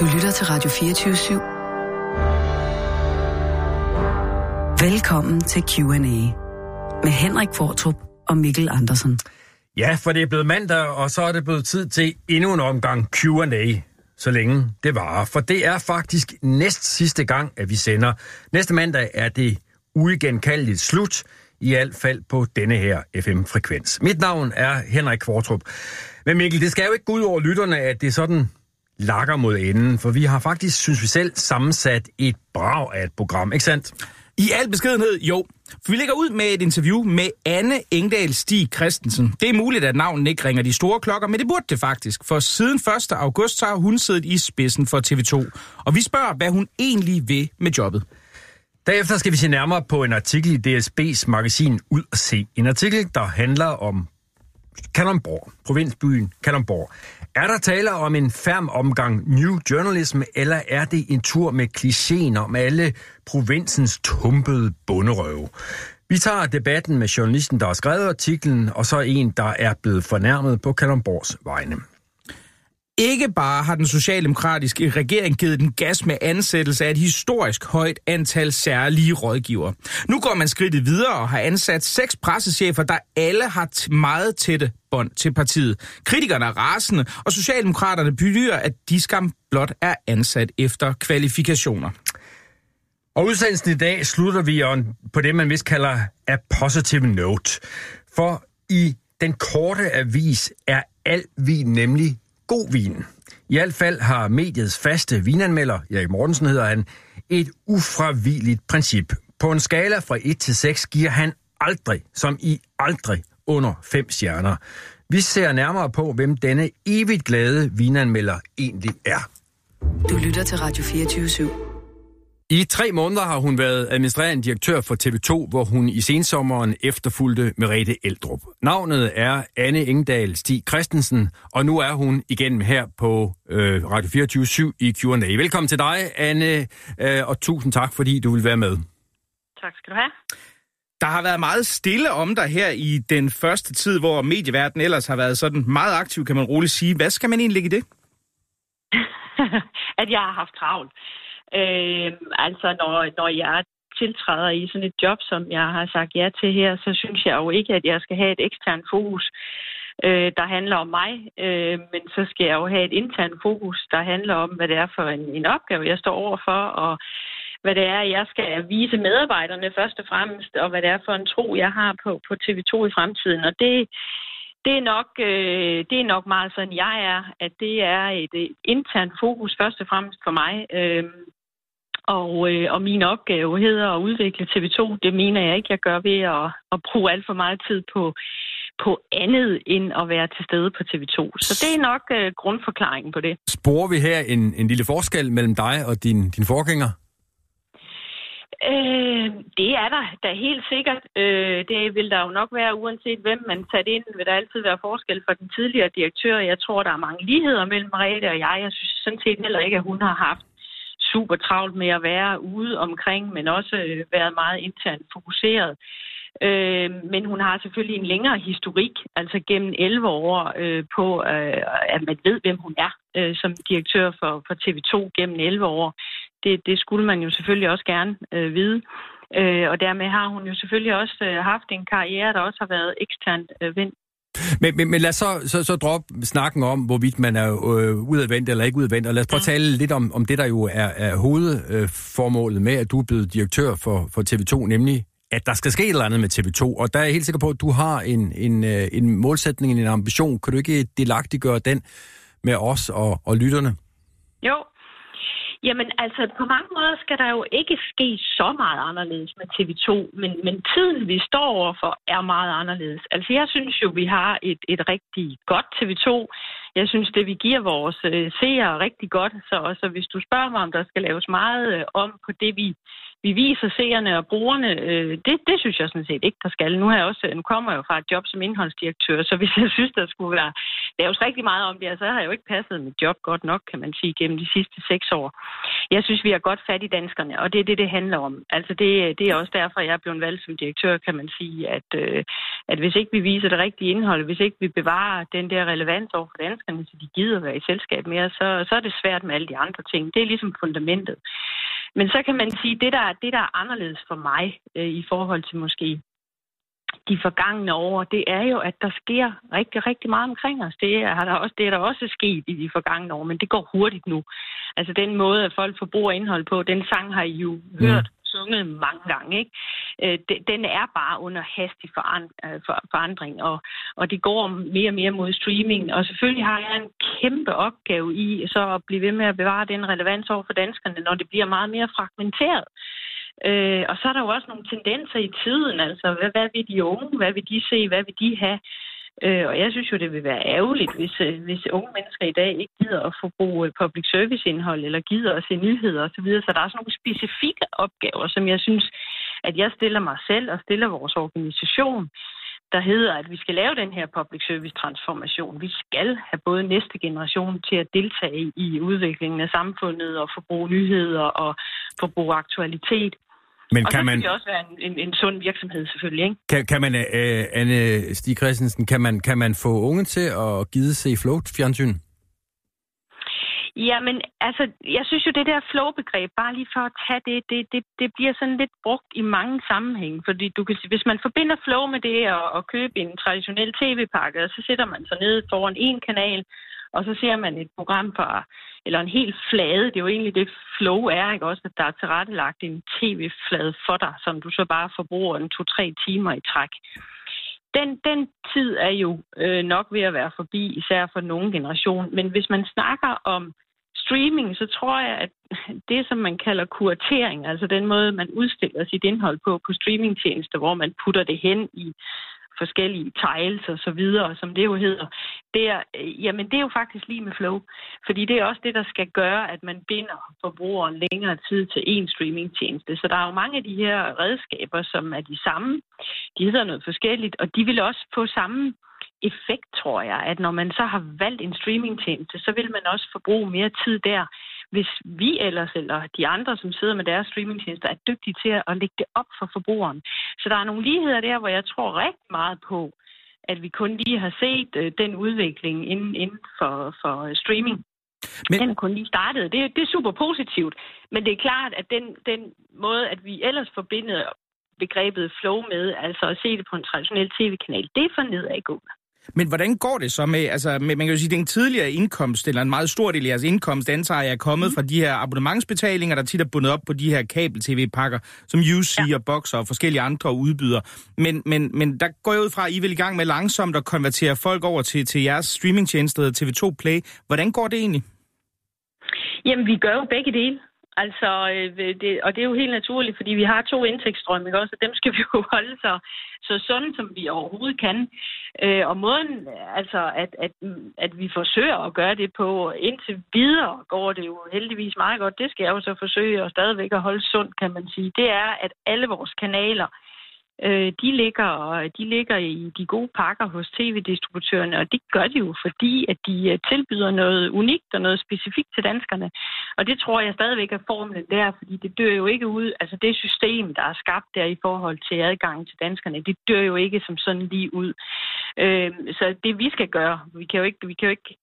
Du lytter til Radio 24 /7. Velkommen til Q&A med Henrik Fortrup og Mikkel Andersen. Ja, for det er blevet mandag, og så er det blevet tid til endnu en omgang Q&A, så længe det varer. For det er faktisk næst sidste gang, at vi sender. Næste mandag er det uigenkaldeligt slut, i alt fald på denne her FM-frekvens. Mit navn er Henrik Kvartrup. Men Mikkel, det skal jo ikke gå ud over lytterne, at det sådan lakker mod enden, for vi har faktisk, synes vi selv, sammensat et brag af et program, ikke sandt? I al beskedenhed, jo. For vi lægger ud med et interview med Anne Engdahl Stig Christensen. Det er muligt, at navnet ikke ringer de store klokker, men det burde det faktisk. For siden 1. august har hun siddet i spidsen for TV2. Og vi spørger, hvad hun egentlig vil med jobbet. Derefter skal vi se nærmere på en artikel i DSB's magasin Ud og Se. En artikel, der handler om Kalundborg, provinsbyen Kalundborg. Er der tale om en færm omgang New Journalism, eller er det en tur med klichéen om alle provinsens tumpede bunderøve? Vi tager debatten med journalisten, der har skrevet artiklen, og så en, der er blevet fornærmet på Kalundborgs vegne. Ikke bare har den socialdemokratiske regering givet den gas med ansættelse af et historisk højt antal særlige rådgiver. Nu går man skridtet videre og har ansat seks pressechefer, der alle har meget tætte bånd til partiet. Kritikerne er rasende, og Socialdemokraterne bydyrer, at de skam blot er ansat efter kvalifikationer. Og udsendelsen i dag slutter vi på det, man vist kalder a positive note. For i den korte avis er alt vi nemlig god vin. I hvert fald har mediets faste vinanmelder, Erik Mortensen hedder han, et ufravigeligt princip. På en skala fra 1 til 6 giver han aldrig, som i aldrig, under 5 stjerner. Vi ser nærmere på, hvem denne evigt glade vinanmelder egentlig er. Du lytter til Radio 24 /7. I tre måneder har hun været administrerende direktør for TV2, hvor hun i sensommeren efterfulgte Merete Eldrup. Navnet er Anne Engdahl Stig Christensen, og nu er hun igen her på øh, Radio 24 i Q&A. Velkommen til dig, Anne, øh, og tusind tak, fordi du vil være med. Tak skal du have. Der har været meget stille om dig her i den første tid, hvor medieverdenen ellers har været sådan meget aktiv, kan man roligt sige. Hvad skal man egentlig lægge i det? at jeg har haft travlt. Øh, altså, når, når jeg tiltræder i sådan et job, som jeg har sagt ja til her, så synes jeg jo ikke, at jeg skal have et ekstern fokus, øh, der handler om mig, øh, men så skal jeg jo have et intern fokus, der handler om, hvad det er for en, en opgave, jeg står overfor, og hvad det er, jeg skal vise medarbejderne først og fremmest, og hvad det er for en tro, jeg har på, på TV2 i fremtiden. Og det, det er nok, øh, det er nok meget sådan, jeg er, at det er et, et internt fokus først og fremmest for mig. Øh, og, øh, og min opgave hedder at udvikle TV2. Det mener jeg ikke, jeg gør ved at, at bruge alt for meget tid på, på andet end at være til stede på TV2. Så det er nok øh, grundforklaringen på det. Sporer vi her en, en lille forskel mellem dig og din, din forgænger? Øh, det er der da helt sikkert. Øh, det vil der jo nok være, uanset hvem man tager ind, vil der altid være forskel for den tidligere direktør. Jeg tror, der er mange ligheder mellem Merete og jeg. Jeg synes sådan set heller ikke, at hun har haft super travlt med at være ude omkring, men også øh, været meget internt fokuseret. Øh, men hun har selvfølgelig en længere historik, altså gennem 11 år, øh, på øh, at man ved, hvem hun er øh, som direktør for, for TV2 gennem 11 år. Det, det skulle man jo selvfølgelig også gerne øh, vide. Øh, og dermed har hun jo selvfølgelig også øh, haft en karriere, der også har været eksternt øh, vendt men, men, men lad os så, så, så droppe snakken om, hvorvidt man er øh, udadvendt eller ikke udadvendt, og lad os prøve at tale lidt om, om det, der jo er, er hovedformålet med, at du er blevet direktør for, for TV2, nemlig at der skal ske et eller andet med TV2, og der er jeg helt sikker på, at du har en, en, øh, en målsætning, en ambition. Kan du ikke delagtiggøre den med os og, og lytterne? Jo, Jamen altså, på mange måder skal der jo ikke ske så meget anderledes med TV2, men, men tiden, vi står overfor, er meget anderledes. Altså, jeg synes jo, vi har et, et rigtig godt TV2. Jeg synes, det vi giver vores øh, seere rigtig godt. Så, så hvis du spørger mig, om der skal laves meget øh, om på det, vi vi viser seerne og brugerne, øh, det, det synes jeg sådan set ikke, der skal. Nu, har jeg også, øh, nu kommer jeg jo fra et job som indholdsdirektør, så hvis jeg synes, der skulle være laves rigtig meget om det, så har jeg jo ikke passet mit job godt nok, kan man sige, gennem de sidste seks år. Jeg synes, vi har godt fat i danskerne, og det er det, det handler om. Altså det, det er også derfor, jeg er blevet valgt som direktør, kan man sige, at, øh, at hvis ikke vi viser det rigtige indhold, hvis ikke vi bevarer den der relevans over for danskerne, så de gider være i selskab mere, så, så er det svært med alle de andre ting. Det er ligesom fundamentet. Men så kan man sige, det der, det der er anderledes for mig øh, i forhold til måske de forgangne år, det er jo, at der sker rigtig, rigtig meget omkring os. Det er, der også, det er der også sket i de forgangne år, men det går hurtigt nu. Altså den måde, at folk forbruger indhold på, den sang har I jo mm. hørt sunget mange gange. Ikke? Øh, den er bare under hastig øh, forandring, og, og det går mere og mere mod streaming. Og selvfølgelig har jeg en kæmpe opgave i så at blive ved med at bevare den relevans over for danskerne, når det bliver meget mere fragmenteret. Øh, og så er der jo også nogle tendenser i tiden, altså hvad, hvad vil de unge, hvad vil de se, hvad vil de have? Øh, og jeg synes jo, det vil være ærgerligt, hvis, øh, hvis unge mennesker i dag ikke gider at forbruge øh, public service indhold, eller gider at se nyheder osv. Så, så der er sådan nogle specifikke opgaver, som jeg synes, at jeg stiller mig selv og stiller vores organisation, der hedder, at vi skal lave den her public service transformation. Vi skal have både næste generation til at deltage i udviklingen af samfundet og forbruge nyheder og forbruge aktualitet. Men og kan så man... det også være en, en, en sund virksomhed selvfølgelig, ikke? Kan, kan man, uh, Anne Stig Christensen, kan man, kan man få unge til at gide se float fjernsyn? Jamen, altså, jeg synes jo, det der flow-begreb, bare lige for at tage det, det, det, det bliver sådan lidt brugt i mange sammenhænge. Fordi du kan sige, hvis man forbinder flow med det at, at købe en traditionel tv-pakke, så sætter man sig ned foran en kanal, og så ser man et program fra, eller en helt flade, det er jo egentlig det flow er, ikke også, at der er tilrettelagt en tv-flade for dig, som du så bare forbruger en to-tre timer i træk. Den, den tid er jo øh, nok ved at være forbi, især for nogle generation. Men hvis man snakker om streaming, så tror jeg, at det, som man kalder kuratering, altså den måde, man udstiller sit indhold på på streamingtjenester, hvor man putter det hen i forskellige tiles og så videre, som det jo hedder, det er, øh, jamen det er jo faktisk lige med flow. Fordi det er også det, der skal gøre, at man binder forbrugeren længere tid til en streamingtjeneste. Så der er jo mange af de her redskaber, som er de samme. De hedder noget forskelligt, og de vil også få samme effekt, tror jeg, at når man så har valgt en streamingtjeneste, så vil man også forbruge mere tid der, hvis vi ellers, eller de andre, som sidder med deres streamingtjenester, er dygtige til at lægge det op for forbrugeren. Så der er nogle ligheder der, hvor jeg tror rigtig meget på, at vi kun lige har set øh, den udvikling inden, inden for, for streaming. Men... Den er kun lige startet. Det, det er super positivt. Men det er klart, at den, den måde, at vi ellers forbinder begrebet flow med, altså at se det på en traditionel tv-kanal, det er for nedadgående. Men hvordan går det så med, altså med, man kan jo sige, den tidligere indkomst, eller en meget stor del af jeres indkomst, antager jeg er kommet mm. fra de her abonnementsbetalinger, der tit er bundet op på de her kabel-tv-pakker, som UC ja. og Boxer og forskellige andre udbyder. Men, men, men der går jeg ud fra, at I vil i gang med langsomt at konvertere folk over til, til jeres streamingtjeneste TV2 Play. Hvordan går det egentlig? Jamen, vi gør jo begge dele. Altså, øh, det, og det er jo helt naturligt, fordi vi har to indtægtsstrømme, ikke også? Og dem skal vi jo holde så, så sunde, som vi overhovedet kan. Øh, og måden, altså, at, at, at vi forsøger at gøre det på, indtil videre går det jo heldigvis meget godt. Det skal jeg jo så forsøge at stadigvæk at holde sundt, kan man sige. Det er, at alle vores kanaler øh, de, ligger, de ligger i de gode pakker hos tv-distributørerne, og det gør de jo, fordi at de øh, tilbyder noget unikt og noget specifikt til danskerne. Og det tror jeg stadigvæk er formlen der, fordi det dør jo ikke ud, altså det system, der er skabt der i forhold til adgang til danskerne, det dør jo ikke som sådan lige ud. Øh, så det vi skal gøre, vi kan jo ikke, vi kan jo ikke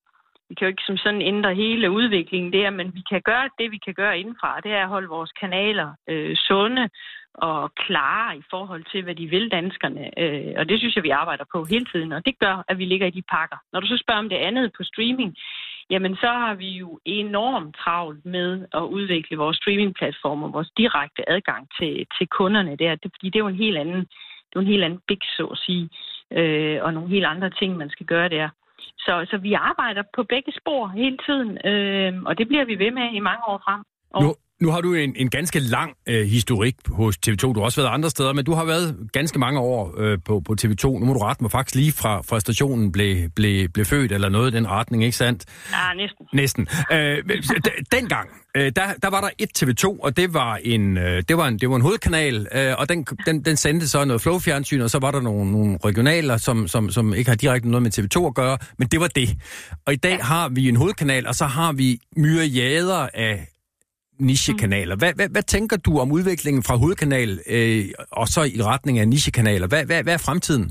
vi kan jo ikke som sådan ændre hele udviklingen der, men vi kan gøre det, vi kan gøre indenfra. Det er at holde vores kanaler øh, sunde og klare i forhold til, hvad de vil danskerne. Øh, og det synes jeg, vi arbejder på hele tiden, og det gør, at vi ligger i de pakker. Når du så spørger om det andet på streaming, jamen så har vi jo enormt travlt med at udvikle vores streamingplatformer, vores direkte adgang til, til kunderne der. Det, fordi det er jo en helt anden, det er en helt anden big, så at sige, øh, og nogle helt andre ting, man skal gøre der. Så, så vi arbejder på begge spor hele tiden, øh, og det bliver vi ved med i mange år frem. Og... Nu, nu har du en, en ganske lang øh, historik hos TV2. Du har også været andre steder, men du har været ganske mange år øh, på, på TV2. Nu må du rette mig faktisk lige fra, fra stationen blev, blev, blev født, eller noget i den retning, ikke sandt? Ja, næsten. Næsten. Øh, dengang, øh, der, der var der et TV2, og det var en, øh, det var en, det var en hovedkanal, øh, og den, den, den sendte så noget flow-fjernsyn, og så var der nogle, nogle regionaler, som, som, som ikke har direkte noget med TV2 at gøre, men det var det. Og i dag har vi en hovedkanal, og så har vi myriader af nichekanaler. Hvad, hvad, hvad tænker du om udviklingen fra hovedkanal øh, og så i retning af nichekanaler? Hvad, hvad, hvad er fremtiden?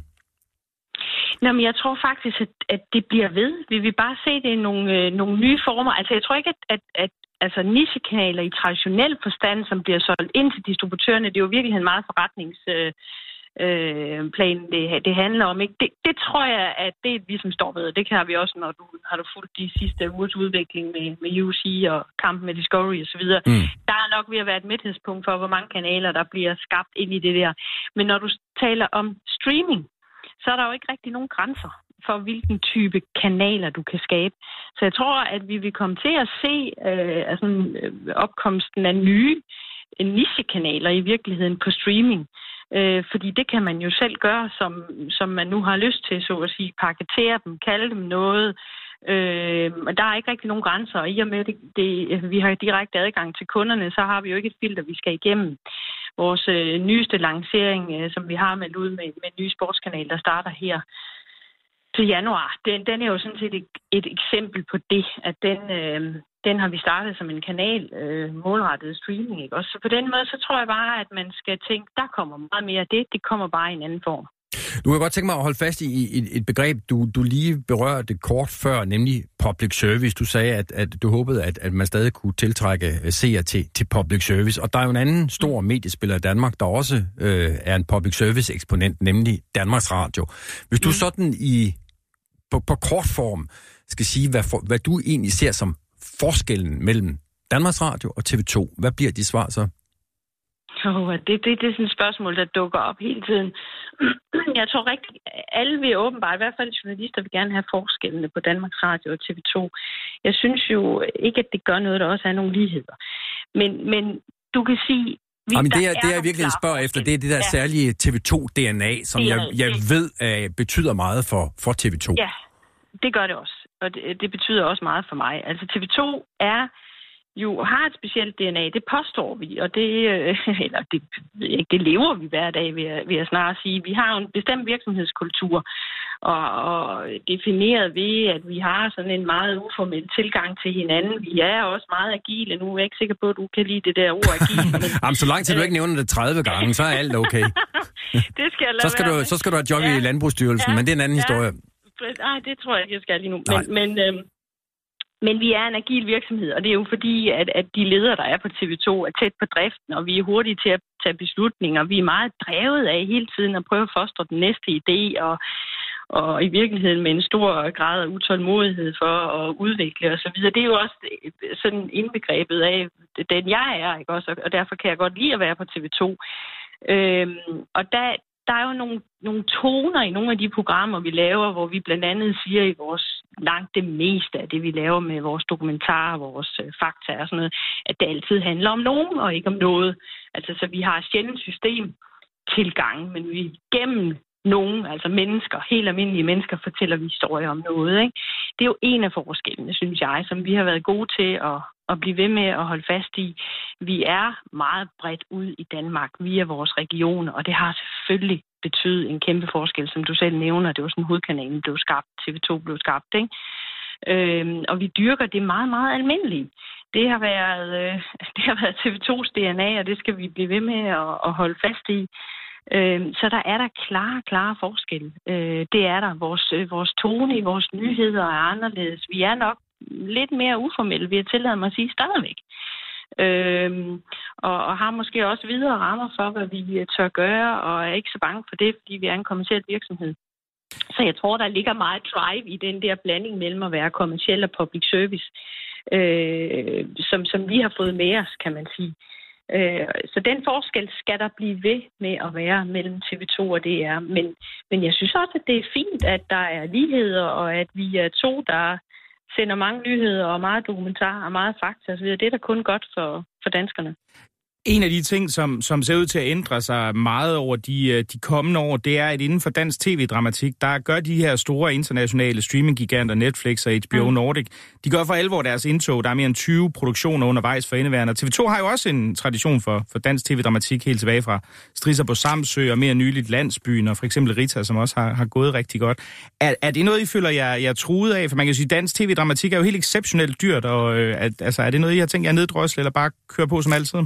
Nå, men jeg tror faktisk, at, at det bliver ved. Vi vil bare se det i nogle, øh, nogle nye former. Altså, jeg tror ikke, at, at, at altså, nichekanaler i traditionel forstand, som bliver solgt ind til distributørerne, det er jo virkelig en meget forretnings... Øh, øh, plan, det, det handler om. Ikke? Det, det tror jeg, at det er vi, som står ved. Det kan vi også, når du har du fulgt de sidste ugers udvikling med, med UC og kampen med Discovery osv. Mm. Der er nok ved at være et midthedspunkt for, hvor mange kanaler, der bliver skabt ind i det der. Men når du taler om streaming, så er der jo ikke rigtig nogen grænser for, hvilken type kanaler du kan skabe. Så jeg tror, at vi vil komme til at se øh, altså, øh, opkomsten af nye nichekanaler i virkeligheden på streaming. Øh, fordi det kan man jo selv gøre, som, som man nu har lyst til, så at sige, paketere dem, kalde dem noget. Øh, og der er ikke rigtig nogen grænser, og i og med, at det, det, altså, vi har direkte adgang til kunderne, så har vi jo ikke et filter, vi skal igennem. Vores øh, nyeste lancering, øh, som vi har meldt ud med, med en ny sportskanal, der starter her til januar, den, den er jo sådan set et, et eksempel på det, at den, øh, den har vi startet som en kanal, øh, målrettet streaming. Ikke? Også, så på den måde, så tror jeg bare, at man skal tænke, der kommer meget mere af det, det kommer bare i en anden form. Du kan godt tænke mig at holde fast i et, et begreb, du, du lige berørte kort før, nemlig public service. Du sagde, at, at du håbede, at, at man stadig kunne tiltrække øh, seere til, til public service. Og der er jo en anden stor mediespiller i Danmark, der også øh, er en public service eksponent, nemlig Danmarks Radio. Hvis du mm. sådan i på, på kort form skal sige, hvad, for, hvad du egentlig ser som forskellen mellem Danmarks Radio og TV2. Hvad bliver de svar så? Oh, det, det, det er sådan et spørgsmål, der dukker op hele tiden. Jeg tror rigtig, alle vil åbenbart, i hvert fald journalister, vil gerne have forskellene på Danmarks Radio og TV2. Jeg synes jo ikke, at det gør noget, der også er nogle ligheder. Men, men du kan sige, vi, Jamen, det, er, det jeg virkelig spørger efter, det er det der ja. særlige TV2-DNA, som jeg, jeg ved uh, betyder meget for, for TV2. Ja, det gør det også og det, det betyder også meget for mig. Altså TV2 er jo har et specielt DNA, det påstår vi, og det, øh, eller det, det lever vi hver dag, vil jeg, vil jeg snart sige. Vi har en bestemt virksomhedskultur, og, og defineret ved, at vi har sådan en meget uformel tilgang til hinanden. Vi er også meget agile. Nu er jeg ikke sikker på, at du kan lide det der ord agile. Men, Jamen, så lang tid du ikke nævner det 30 gange, så er alt okay. det skal jeg så, skal du, så skal du have job ja. i Landbrugsstyrelsen, ja. men det er en anden ja. historie. Nej, det tror jeg ikke, jeg skal lige nu. Men, men, øh, men vi er en agil virksomhed, og det er jo fordi, at, at de ledere, der er på TV2, er tæt på driften, og vi er hurtige til at tage beslutninger. Vi er meget drevet af hele tiden at prøve at fostre den næste idé, og, og i virkeligheden med en stor grad af utålmodighed for at udvikle osv. Det er jo også sådan indbegrebet af den, jeg er, ikke også? og derfor kan jeg godt lide at være på TV2. Øhm, og der, der er jo nogle, nogle toner i nogle af de programmer, vi laver, hvor vi blandt andet siger i vores langt det meste af det, vi laver med vores dokumentarer, vores øh, fakta og sådan noget, at det altid handler om nogen og ikke om noget. Altså, så vi har sjældent system tilgang, men vi gennem nogen, altså mennesker, helt almindelige mennesker, fortæller vi historier om noget. Ikke? Det er jo en af forskellene, synes jeg, som vi har været gode til at, at blive ved med at holde fast i. Vi er meget bredt ud i Danmark via vores regioner, og det har selvfølgelig betydet en kæmpe forskel, som du selv nævner. Det var sådan, hovedkanalen blev skabt, TV2 blev skabt, ikke? Øhm, og vi dyrker det meget, meget almindeligt. Det har været, øh, det har været TV2's DNA, og det skal vi blive ved med at, at holde fast i. Øhm, så der er der klare, klare forskel. Øh, det er der. Vores, øh, vores tone i vores nyheder er anderledes. Vi er nok lidt mere uformelle, vi jeg tillade mig at sige stadigvæk. Øhm, og, og har måske også videre rammer for, hvad vi øh, tør gøre, og er ikke så bange for det, fordi vi er en kommersiel virksomhed. Så jeg tror, der ligger meget drive i den der blanding mellem at være kommersiel og public service, øh, som, som vi har fået med os, kan man sige. Øh, så den forskel skal der blive ved med at være mellem TV2 og DR. Men, men jeg synes også, at det er fint, at der er ligheder, og at vi er to, der sender mange nyheder og meget dokumentar og meget fakta osv. Det er da kun godt for, for danskerne. En af de ting, som, som ser ud til at ændre sig meget over de, øh, de kommende år, det er, at inden for dansk tv-dramatik, der gør de her store internationale streaminggiganter, Netflix og HBO mm. Nordic, de gør for alvor deres indtog. Der er mere end 20 produktioner undervejs for indeværende. TV2 har jo også en tradition for, for dansk tv-dramatik helt tilbage fra Strisser på Samsø og mere nyligt Landsbyen og for eksempel Rita, som også har, har gået rigtig godt. Er, er det noget, I føler jer, jeg truet af? For man kan sige, at dansk tv-dramatik er jo helt exceptionelt dyrt, og øh, at, altså, er det noget, I har tænkt jer neddrøsle eller bare køre på som altid?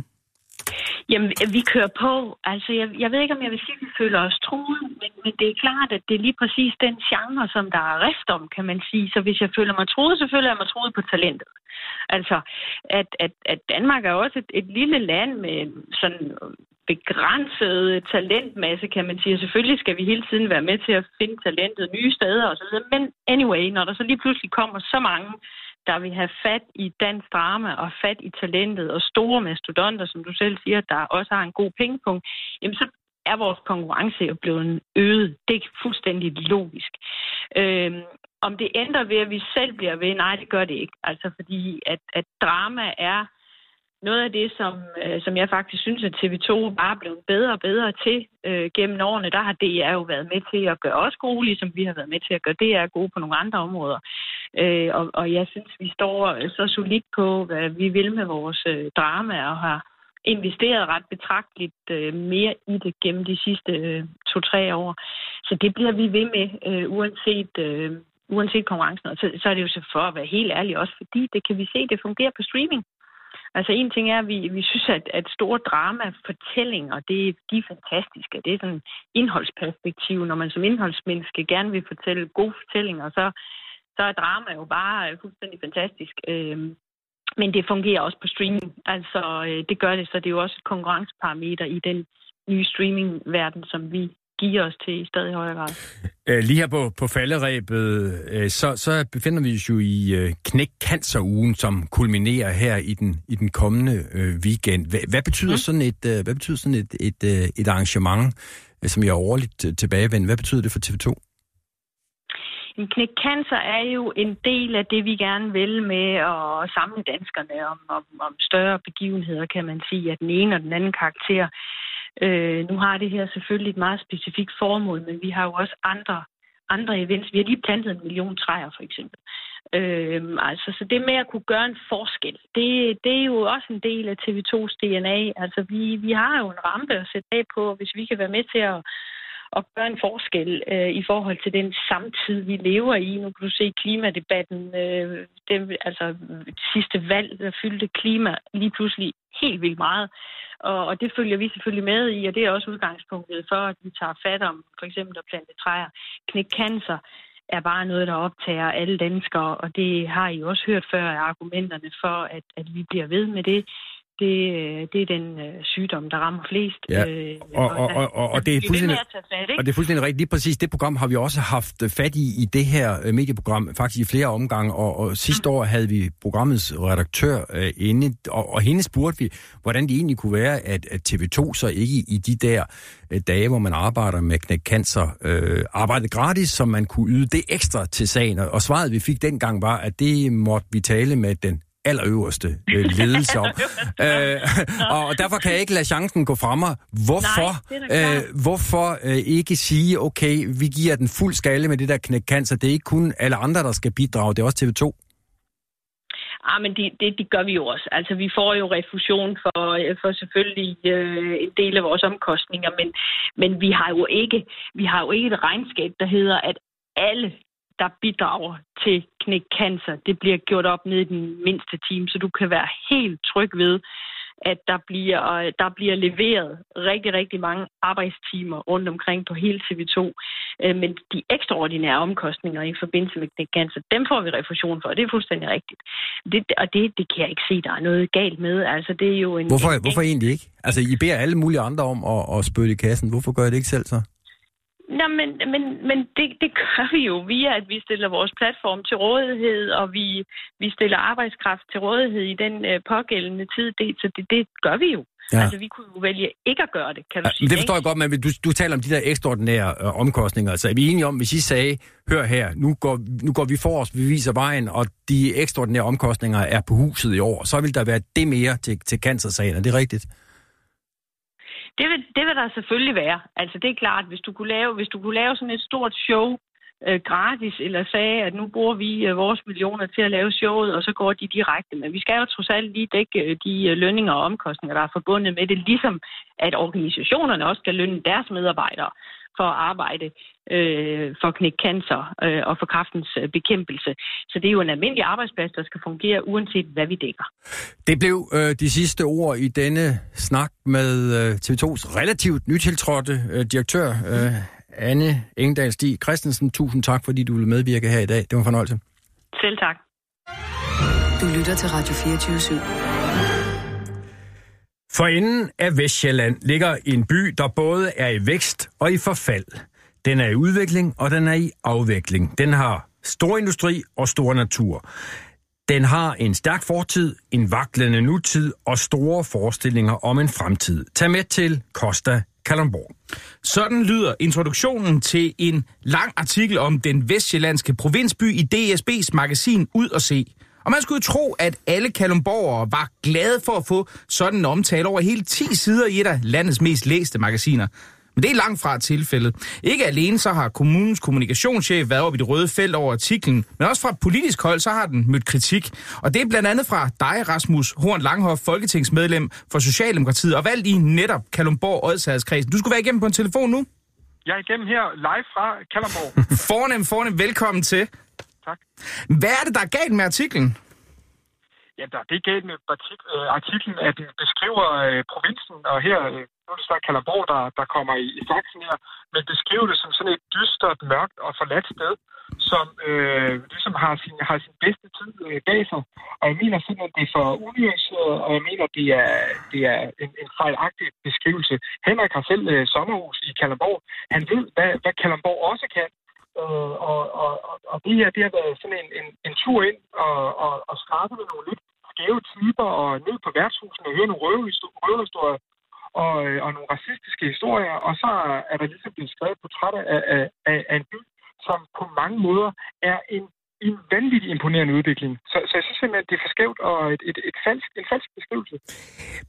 Jamen, vi kører på. Altså, jeg, jeg ved ikke, om jeg vil sige, at vi føler os truet, men, men det er klart, at det er lige præcis den genre, som der er rift om, kan man sige. Så hvis jeg føler mig truet, så føler jeg mig truet på talentet. Altså, at, at, at Danmark er også et, et lille land med sådan begrænset talentmasse, kan man sige. Og selvfølgelig skal vi hele tiden være med til at finde talentet nye steder osv. Men anyway, når der så lige pludselig kommer så mange der vil have fat i dansk drama og fat i talentet og store mastodonter, som du selv siger, der også har en god pengepunkt, jamen så er vores konkurrence jo blevet øget. Det er fuldstændig logisk. Øhm, om det ændrer ved, at vi selv bliver ved, nej, det gør det ikke. Altså fordi, at, at drama er noget af det, som, øh, som jeg faktisk synes, at TV2 bare er blevet bedre og bedre til øh, gennem årene, der har DR jo været med til at gøre os gode, ligesom vi har været med til at gøre DR gode på nogle andre områder. Øh, og, og jeg synes, vi står øh, så solidt på, hvad vi vil med vores øh, drama, og har investeret ret betragteligt øh, mere i det gennem de sidste øh, to-tre år. Så det bliver vi ved med, øh, uanset... Øh, uanset konkurrencen. Så, så er det jo så for at være helt ærlig også, fordi det kan vi se, det fungerer på streaming. Altså en ting er, at vi, vi synes, at, at store drama-fortællinger, det, de er fantastiske. Det er sådan indholdsperspektiv. Når man som indholdsmenneske gerne vil fortælle gode fortællinger, så, så er drama jo bare øh, fuldstændig fantastisk. Øhm, men det fungerer også på streaming. Altså øh, det gør det, så det er jo også et konkurrenceparameter i den nye streamingverden, som vi give os til i stadig højere grad. Øh, lige her på, på falderæbet, så, så befinder vi os jo i knæk ugen som kulminerer her i den, i den kommende weekend. Hvad, hvad betyder mm. sådan et, hvad betyder sådan et, et, et arrangement, som jeg er årligt tilbagevendt? Hvad betyder det for TV2? En knæk cancer er jo en del af det, vi gerne vil med at samle danskerne om, om, om større begivenheder, kan man sige, af den ene og den anden karakter. Øh, nu har det her selvfølgelig et meget specifikt formål, men vi har jo også andre, andre events. Vi har lige plantet en million træer, for eksempel. Øh, altså, så det med at kunne gøre en forskel, det, det er jo også en del af TV2's DNA. Altså, vi, vi har jo en rampe at sætte af på, hvis vi kan være med til at at gøre en forskel øh, i forhold til den samtid, vi lever i. Nu kan du se klimadebatten. Øh, altså, det, altså, sidste valg, der fyldte klima lige pludselig helt vildt meget. Og, og det følger vi selvfølgelig med i, og det er også udgangspunktet for, at vi tager fat om for eksempel at plante træer. Knæk cancer er bare noget, der optager alle danskere, og det har I også hørt før af argumenterne for, at, at vi bliver ved med det det, det er den øh, sygdom, der rammer flest. Ja. Øh, og, og, og, og, og, det er fuldstændig, fat, og det er fuldstændig rigtigt. Lige præcis det program har vi også haft fat i i det her øh, medieprogram, faktisk i flere omgange. Og, og sidste mm. år havde vi programmets redaktør øh, inde, og, og hende spurgte vi, hvordan det egentlig kunne være, at, at TV2 så ikke i de der øh, dage, hvor man arbejder med knæk cancer, øh, arbejdede gratis, så man kunne yde det ekstra til sagen. Og svaret vi fik dengang var, at det måtte vi tale med den allerøverste øh, ledelse om. øh, og derfor kan jeg ikke lade chancen gå fra mig. Hvorfor, Nej, øh, hvorfor øh, ikke sige, okay, vi giver den fuld skalle med det der knæk cancer. Det er ikke kun alle andre, der skal bidrage, det er også TV2. Ah, men det, det, det gør vi jo også. Altså, vi får jo refusion for, øh, for selvfølgelig øh, en del af vores omkostninger, men, men vi har jo ikke vi har jo ikke et regnskab, der hedder, at alle der bidrager til knæk cancer. Det bliver gjort op ned i den mindste team, så du kan være helt tryg ved, at der bliver, der bliver leveret rigtig, rigtig mange arbejdstimer rundt omkring på hele TV2. Øh, men de ekstraordinære omkostninger i forbindelse med knæk cancer, dem får vi refusion for, og det er fuldstændig rigtigt. Det, og det, det kan jeg ikke se, der er noget galt med. Altså, det er jo en, hvorfor, en, hvorfor egentlig ikke? Altså, I beder alle mulige andre om at, at spytte i kassen. Hvorfor gør I det ikke selv så? Nå, men, men, men det, det gør vi jo via, at vi stiller vores platform til rådighed, og vi, vi stiller arbejdskraft til rådighed i den øh, pågældende tid. Det, så det, det gør vi jo. Ja. Altså, vi kunne jo vælge ikke at gøre det, kan du ja, sige. Det forstår jeg godt, men du, du taler om de der ekstraordinære øh, omkostninger. Altså, er vi enige om, hvis I sagde, hør her, nu går, nu går vi for os, vi viser vejen, og de ekstraordinære omkostninger er på huset i år, så vil der være det mere til, til cancersagen. Er det rigtigt? Det vil, det vil der selvfølgelig være. Altså det er klart, hvis du kunne lave, hvis du kunne lave sådan et stort show øh, gratis, eller sagde, at nu bruger vi øh, vores millioner til at lave showet, og så går de direkte. Men vi skal jo trods alt lige dække øh, de øh, lønninger og omkostninger, der er forbundet med det, ligesom at organisationerne også skal lønne deres medarbejdere for at arbejde øh, for at knække cancer øh, og for kraftens øh, bekæmpelse. Så det er jo en almindelig arbejdsplads, der skal fungere, uanset hvad vi dækker. Det blev øh, de sidste ord i denne snak med øh, TV2's relativt nytiltrådte øh, direktør, øh, Anne Engdahl Stig Christensen. Tusind tak, fordi du ville medvirke her i dag. Det var en fornøjelse. Selv tak. Du lytter til Radio 24 /7. For enden af Vestjylland ligger en by, der både er i vækst og i forfald. Den er i udvikling, og den er i afvikling. Den har stor industri og stor natur. Den har en stærk fortid, en vaklende nutid og store forestillinger om en fremtid. Tag med til Costa Kalundborg. Sådan lyder introduktionen til en lang artikel om den vestjyllandske provinsby i DSB's magasin Ud og Se. Og man skulle jo tro, at alle kalumborgere var glade for at få sådan en omtale over hele 10 sider i et af landets mest læste magasiner. Men det er langt fra tilfældet. Ikke alene så har kommunens kommunikationschef været oppe i det røde felt over artiklen, men også fra politisk hold så har den mødt kritik. Og det er blandt andet fra dig, Rasmus Horn Langhoff, folketingsmedlem for Socialdemokratiet og valgt i netop Kalumborg Odsagskredsen. Du skulle være igennem på en telefon nu. Jeg er igennem her live fra Kalundborg. Fornem, fornem, velkommen til. tak. Hvad er det, der er galt med artiklen? Ja, der er det galt med øh, artiklen, at den beskriver øh, provinsen, og her, øh, nu er det så der, der kommer i, i saksen her, men beskriver det som sådan et dystert, mørkt og forladt sted, som øh, ligesom har sin, har sin bedste tid øh, bag sig. Og jeg mener simpelthen, det er for unuanceret, og jeg mener, det er, det er en, en fejlagtig beskrivelse. Henrik har selv øh, sommerhus i Kalamborg. Han ved, hvad, hvad Kalamborg også kan, Øh, og, og, og, og det her, det har været sådan en, en, en tur ind og, og, og starte med nogle lidt skæve typer og ned på værtshusene og høre nogle røvehistorier og, øh, og nogle racistiske historier. Og så er der ligesom blevet skrevet portrætter af, af, af, af en by, som på mange måder er en en vanvittig imponerende udvikling. Så, så jeg synes simpelthen, det er for skævt og et, et, et falsk, en falsk beskrivelse.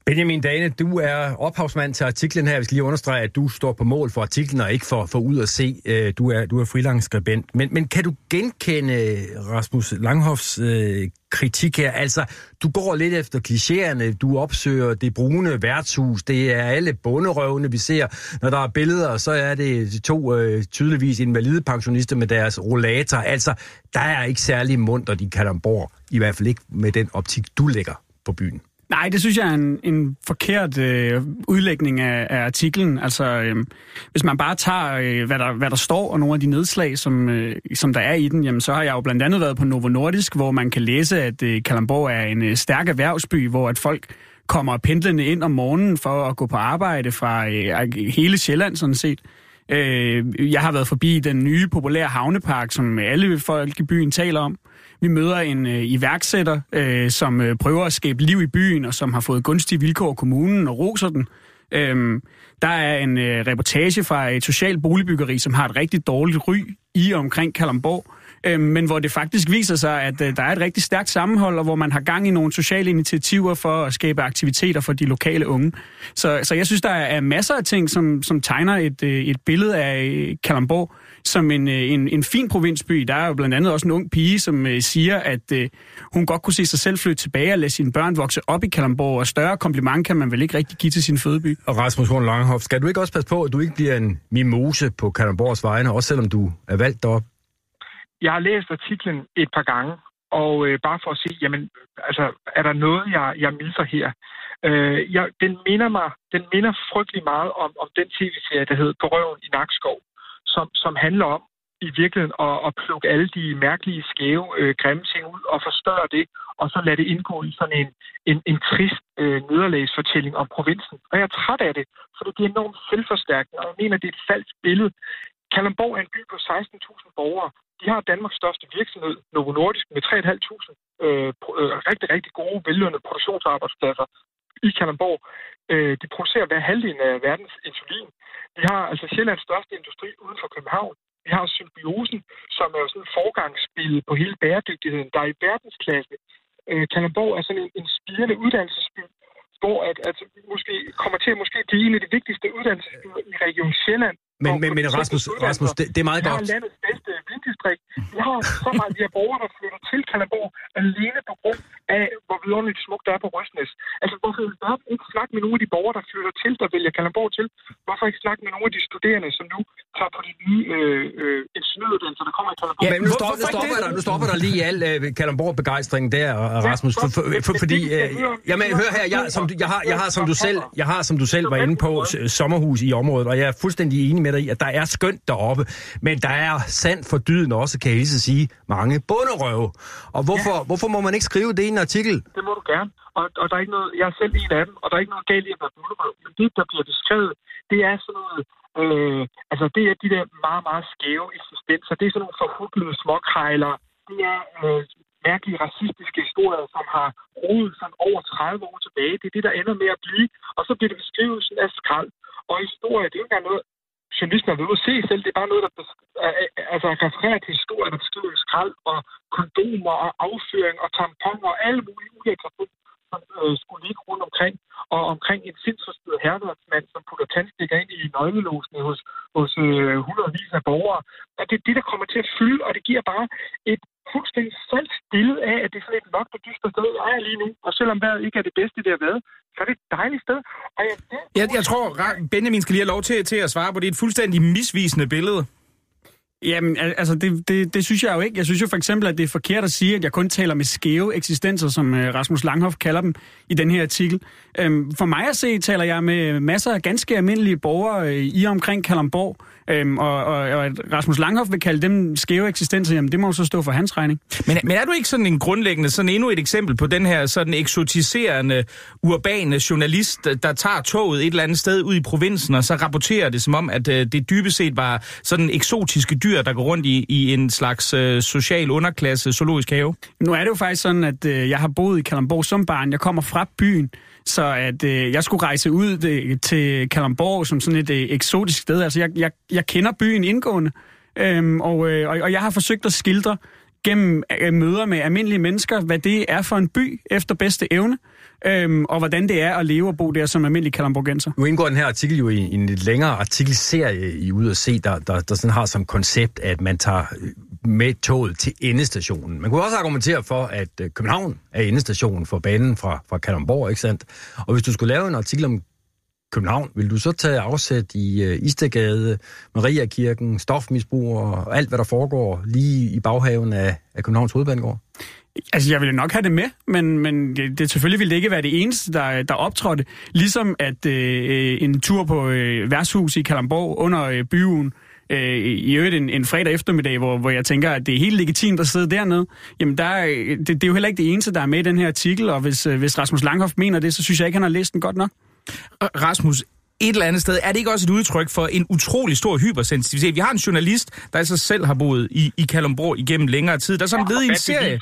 Benjamin Dane, du er ophavsmand til artiklen her. Vi skal lige understrege, at du står på mål for artiklen og ikke for, for ud at se. Øh, du er, du er freelance-skribent. Men, men kan du genkende Rasmus Langhofs øh, kritik her? Altså, du går lidt efter klichéerne. Du opsøger det brune værtshus. Det er alle bunderøvene, vi ser. Når der er billeder, så er det to øh, tydeligvis invalide pensionister med deres rollator. Altså, der er ikke særlig mundt, og de Kalundborg. I hvert fald ikke med den optik, du lægger på byen. Nej, det synes jeg er en, en forkert øh, udlægning af, af artiklen. Altså, øh, hvis man bare tager, øh, hvad, der, hvad der står, og nogle af de nedslag, som, øh, som der er i den, jamen, så har jeg jo blandt andet været på Novo Nordisk, hvor man kan læse, at øh, Kalamborg er en øh, stærk erhvervsby, hvor at folk kommer pendlende ind om morgenen for at gå på arbejde fra øh, hele Sjælland, sådan set. Øh, jeg har været forbi den nye populære havnepark, som alle folk i byen taler om. Vi møder en øh, iværksætter, øh, som øh, prøver at skabe liv i byen, og som har fået gunstige vilkår af kommunen og roser den. Øhm, der er en øh, reportage fra et socialt boligbyggeri, som har et rigtig dårligt ry i og omkring Kalamborg, øh, men hvor det faktisk viser sig, at øh, der er et rigtig stærkt sammenhold, og hvor man har gang i nogle sociale initiativer for at skabe aktiviteter for de lokale unge. Så, så jeg synes, der er masser af ting, som, som tegner et, øh, et billede af øh, Kalamborg, som en, øh, en, en fin provinsby. Der er jo blandt andet også en ung pige, som øh, siger, at øh, hun godt kunne se sig selv flytte tilbage og lade sine børn vokse op i Kalamborg, og større kompliment kan man vel ikke rigtig give til sin fødeby. Og Rasmus Horn Langhoff, skal du ikke også passe på, at du ikke bliver en mimose på Kalamborgs vegne, også selvom du er valgt derop? Jeg har læst artiklen et par gange, og øh, bare for at se, jamen, altså, er der noget, jeg, jeg misser her? Øh, jeg, den minder mig, den minder frygtelig meget om, om den tv-serie, der hed På røven i Nakskov som, som handler om i virkeligheden at, at plukke alle de mærkelige, skæve, øh, grimme ting ud og forstørre det, og så lade det indgå i sådan en, en, en trist øh, nederlagsfortælling om provinsen. Og jeg er træt af det, for det er enormt selvforstærkende, og jeg mener, det er et falsk billede. Kalundborg er en by på 16.000 borgere. De har Danmarks største virksomhed, Novo Nordisk, med 3.500 øh, øh, rigtig, rigtig gode, vellønnede produktionsarbejdspladser i Kalundborg. Øh, de producerer hver halvdelen af verdens insulin. Vi har altså Sjællands største industri uden for København. Vi har symbiosen, som er jo sådan et forgangsbillede på hele bæredygtigheden, der er i verdensklasse. Øh, Kalundborg er sådan en, en spirende uddannelsesby, hvor at, at måske kommer til at måske blive en af de vigtigste uddannelsesbyer i Region Sjælland. Men, men, men Rasmus, Rasmus det, det er meget vi godt. Vi har landets bedste vinddistrikt. Vi har så meget, vi har borgere, der flytter til Kalundborg alene på grund af, hvor vidunderligt smukt det er på Røstnæs. Altså, hvorfor vil verden ikke snakke med nogle af de borgere, der flytter til, der vælger Kalundborg til? Hvorfor ikke snakke med nogle af de studerende, som nu tager på de nye øh, øh, ingeniøruddannelser, der kommer i Kalundborg. Ja, men nu, stop, nu, stopper der, nu stopper der lige al øh, Kalundborg-begejstring der, Rasmus. For, for, for, fordi, øh, jamen, hør her, jeg, som, du- jeg, har, jeg, har, som du selv, jeg har, som du selv var inde på, sommerhus i området, og jeg er fuldstændig enig med dig i, at der er skønt deroppe, men der er sandt for dyden også, kan jeg lige så sige, mange bunderøve. Og hvorfor, hvorfor må man ikke skrive det i en artikel? Det må du gerne. Og, og der er ikke noget, jeg er selv en af dem, og der er ikke noget galt i at være bullerød. Men det, der bliver beskrevet, det er sådan noget, øh, altså det er de der meget, meget skæve eksistenser. Det er sådan nogle forhudlede småkrejler. Det er øh, mærkelige racistiske historier, som har rodet sådan over 30 år tilbage. Det er det, der ender med at blive. Og så bliver det beskrevet sådan af skrald. Og historie, det er jo ikke noget, journalisten har været ude at se selv. Det er bare noget, der altså, refererer til historier, der beskriver skrald og kondomer og afføring og tamponer og alle mulige ulækre ting, som øh, skulle ligge rundt omkring. Og omkring en sindsforstyrret herværdsmand, som putter tandstikker ind i nøglelåsene hos, hos øh, hundredvis af borgere. Og det er det, der kommer til at fylde, og det giver bare et fuldstændig falsk billede af, at det er sådan et nok, der dyster sted, jeg er lige nu. Og selvom vejret ikke er det bedste, det har været, så er det et dejligt sted. Og jeg, det, Jeg, jeg tror, Benjamin skal lige have lov til, til at svare på det. er et fuldstændig misvisende billede. Jamen, al- altså, det, det, det synes jeg jo ikke. Jeg synes jo for eksempel, at det er forkert at sige, at jeg kun taler med skæve eksistenser, som øh, Rasmus Langhoff kalder dem i den her artikel. Øhm, for mig at se, taler jeg med masser af ganske almindelige borgere øh, i og omkring Kalamborg, øhm, og, og, og at Rasmus Langhoff vil kalde dem skæve eksistenser, jamen det må jo så stå for hans regning. Men, men er du ikke sådan en grundlæggende, sådan endnu et eksempel på den her sådan eksotiserende, urbane journalist, der tager toget et eller andet sted ud i provinsen, og så rapporterer det som om, at øh, det dybest set var sådan eksotiske dyr, der går rundt i, i en slags øh, social underklasse zoologisk have? Nu er det jo faktisk sådan, at øh, jeg har boet i Kalamborg som barn. Jeg kommer fra byen, så at øh, jeg skulle rejse ud øh, til Kalamborg som sådan et øh, eksotisk sted. Altså, jeg, jeg, jeg kender byen indgående, øhm, og, øh, og, og jeg har forsøgt at skildre gennem øh, møder med almindelige mennesker, hvad det er for en by efter bedste evne, øhm, og hvordan det er at leve og bo der som almindelig kalamborgenser. Nu indgår den her artikel jo i i en lidt længere artikelserie i Ud at se, der, der, der sådan har som koncept, at man tager øh, med toget til endestationen. Man kunne også argumentere for, at øh, København er endestationen for banen fra, fra Kalamborg, ikke sandt? Og hvis du skulle lave en artikel om København, vil du så tage afsæt i uh, Istegade, Mariakirken, stofmisbrug og alt, hvad der foregår lige i baghaven af, af Københavns Hovedbanegård? Altså, jeg ville nok have det med, men, men det, det selvfølgelig ville det ikke være det eneste, der, der optrådte. Ligesom at øh, en tur på øh, værtshus i Kalamborg under øh, byen, øh, i øvrigt en, en fredag eftermiddag, hvor, hvor jeg tænker, at det er helt legitimt at sidde dernede, jamen der, er- det, det er jo heller ikke det eneste, der er med i den her artikel, og hvis, øh, hvis Rasmus Langhoff mener det, så synes jeg ikke, han har læst den godt nok. Rasmus, et eller andet sted, er det ikke også et udtryk for en utrolig stor hypersensitivitet? Vi har en journalist, der altså selv har boet i, i Kalundborg igennem længere tid, der er sådan led i en serie.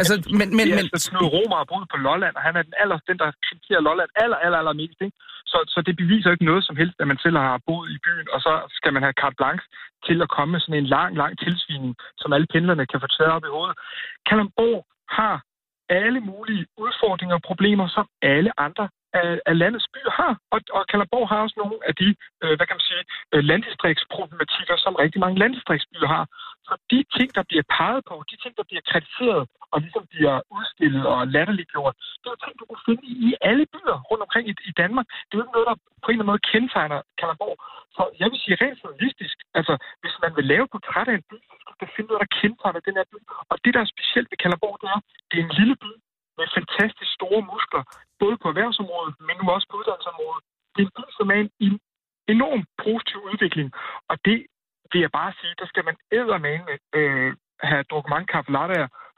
Altså, men, men, men, altså, Knud Romer har boet på Lolland, og han er den, aller, den der kritiserer Lolland aller, aller, aller mest. Ikke? Så, så det beviser ikke noget som helst, at man selv har boet i byen, og så skal man have carte blanche til at komme med sådan en lang, lang tilsvining, som alle pendlerne kan få taget op i hovedet. Kalundborg har alle mulige udfordringer og problemer, som alle andre af, af landets byer har. Og, og Kalundborg har også nogle af de, øh, hvad kan man sige, øh, landdistriktsproblematikker, som rigtig mange landdistriktsbyer har. Så de ting, der bliver peget på, de ting, der bliver kritiseret og ligesom bliver udstillet og latterliggjort, det er jo ting, du kan finde i alle byer rundt omkring i, i Danmark. Det er jo ikke noget, der på en eller anden måde kendetegner Kalamborg. Så jeg vil sige rent journalistisk, altså hvis man vil lave portræt af en by, så skal man finde noget, der kendetegner den her by. Og det, der er specielt ved Kalamborg, det er, det er en lille by med fantastisk store muskler, både på erhvervsområdet, men nu også på uddannelsesområdet. Det er en by, som er en enorm positiv udvikling, og det vil jeg bare sige, der skal man eddermame øh, have drukket mange kaffe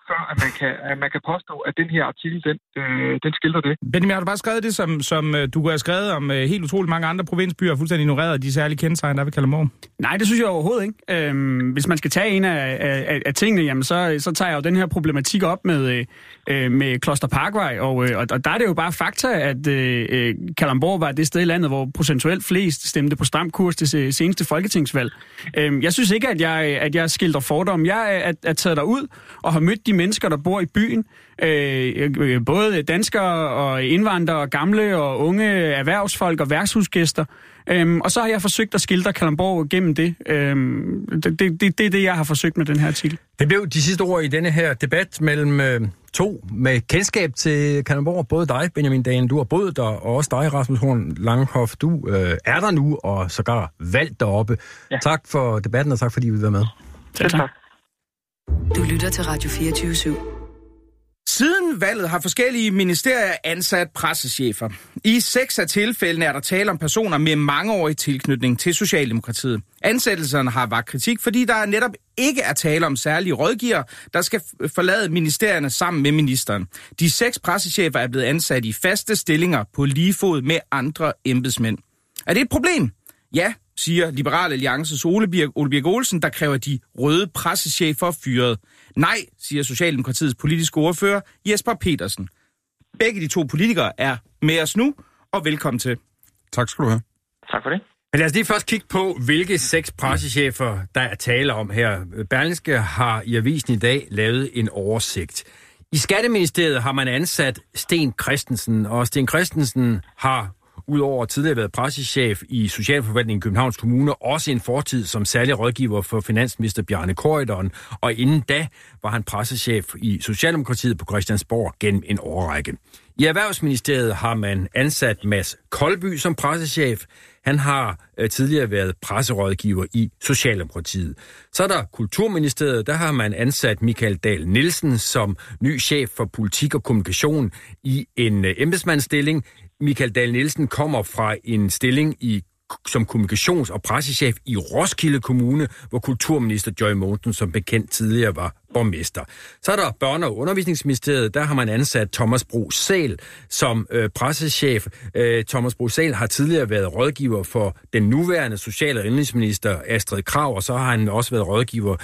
før at man, kan, at man kan påstå, at den her artikel, den, øh, den skildrer det. Benjamin, har du bare skrevet det, som, som øh, du har skrevet om øh, helt utroligt mange andre provinsbyer, og fuldstændig ignoreret de særlige kendetegn, der er ved Kalundborg? Nej, det synes jeg overhovedet ikke. Øhm, hvis man skal tage en af, af, af tingene, jamen så, så tager jeg jo den her problematik op med, øh, med Kloster Parkvej, og, øh, og der er det jo bare fakta, at øh, Kalamborg var det sted i landet, hvor procentuelt flest stemte på stram kurs til se- seneste folketingsvalg. Øhm, jeg synes ikke, at jeg, at jeg skildrer fordom. Jeg er, er taget derud og har mødt de mennesker, der bor i byen, øh, øh, både danskere og indvandrere, gamle og unge erhvervsfolk og værtshusgæster. Øhm, og så har jeg forsøgt at skildre Kalamborg gennem det. Øhm, det, det, det. Det er det, jeg har forsøgt med den her artikel. Det blev de sidste ord i denne her debat mellem øh, to med kendskab til Kalundborg. Både dig, Benjamin Dagen, du har boet der, og også dig, Rasmus Horn Langhoff. Du øh, er der nu, og sågar valgt deroppe. Ja. Tak for debatten, og tak fordi I vil være med. Selv tak. Du lytter til Radio 24 /7. Siden valget har forskellige ministerier ansat pressechefer. I seks af tilfældene er der tale om personer med mangeårig tilknytning til Socialdemokratiet. Ansættelserne har vagt kritik, fordi der netop ikke er tale om særlige rådgiver, der skal forlade ministerierne sammen med ministeren. De seks pressechefer er blevet ansat i faste stillinger på lige fod med andre embedsmænd. Er det et problem? Ja, siger Liberal Alliances Ole Birk, Ole Birk Olsen, der kræver de røde pressechefer fyret. Nej, siger Socialdemokratiets politiske ordfører Jesper Petersen. Begge de to politikere er med os nu, og velkommen til. Tak skal du have. Tak for det. Men lad os lige først kigge på, hvilke seks pressechefer, der er tale om her. Berlingske har i avisen i dag lavet en oversigt. I Skatteministeriet har man ansat Sten Christensen, og Sten Christensen har udover at tidligere været pressechef i Socialforvaltningen i Københavns Kommune, også en fortid som særlig rådgiver for finansminister Bjarne Korydon, og inden da var han pressechef i Socialdemokratiet på Christiansborg gennem en årrække. I Erhvervsministeriet har man ansat Mads Kolby som pressechef. Han har øh, tidligere været presserådgiver i Socialdemokratiet. Så er der Kulturministeriet, der har man ansat Michael Dahl Nielsen som ny chef for politik og kommunikation i en øh, embedsmandsstilling. Michael Dahl Nielsen kommer fra en stilling i som kommunikations- og pressechef i Roskilde Kommune, hvor kulturminister Joy Mogensen som bekendt tidligere var borgmester. Så er der Børne- og Undervisningsministeriet, der har man ansat Thomas Bro Sal som øh, pressechef. Øh, Thomas Bro Sal har tidligere været rådgiver for den nuværende social- og indrigsminister Astrid Krav, og så har han også været rådgiver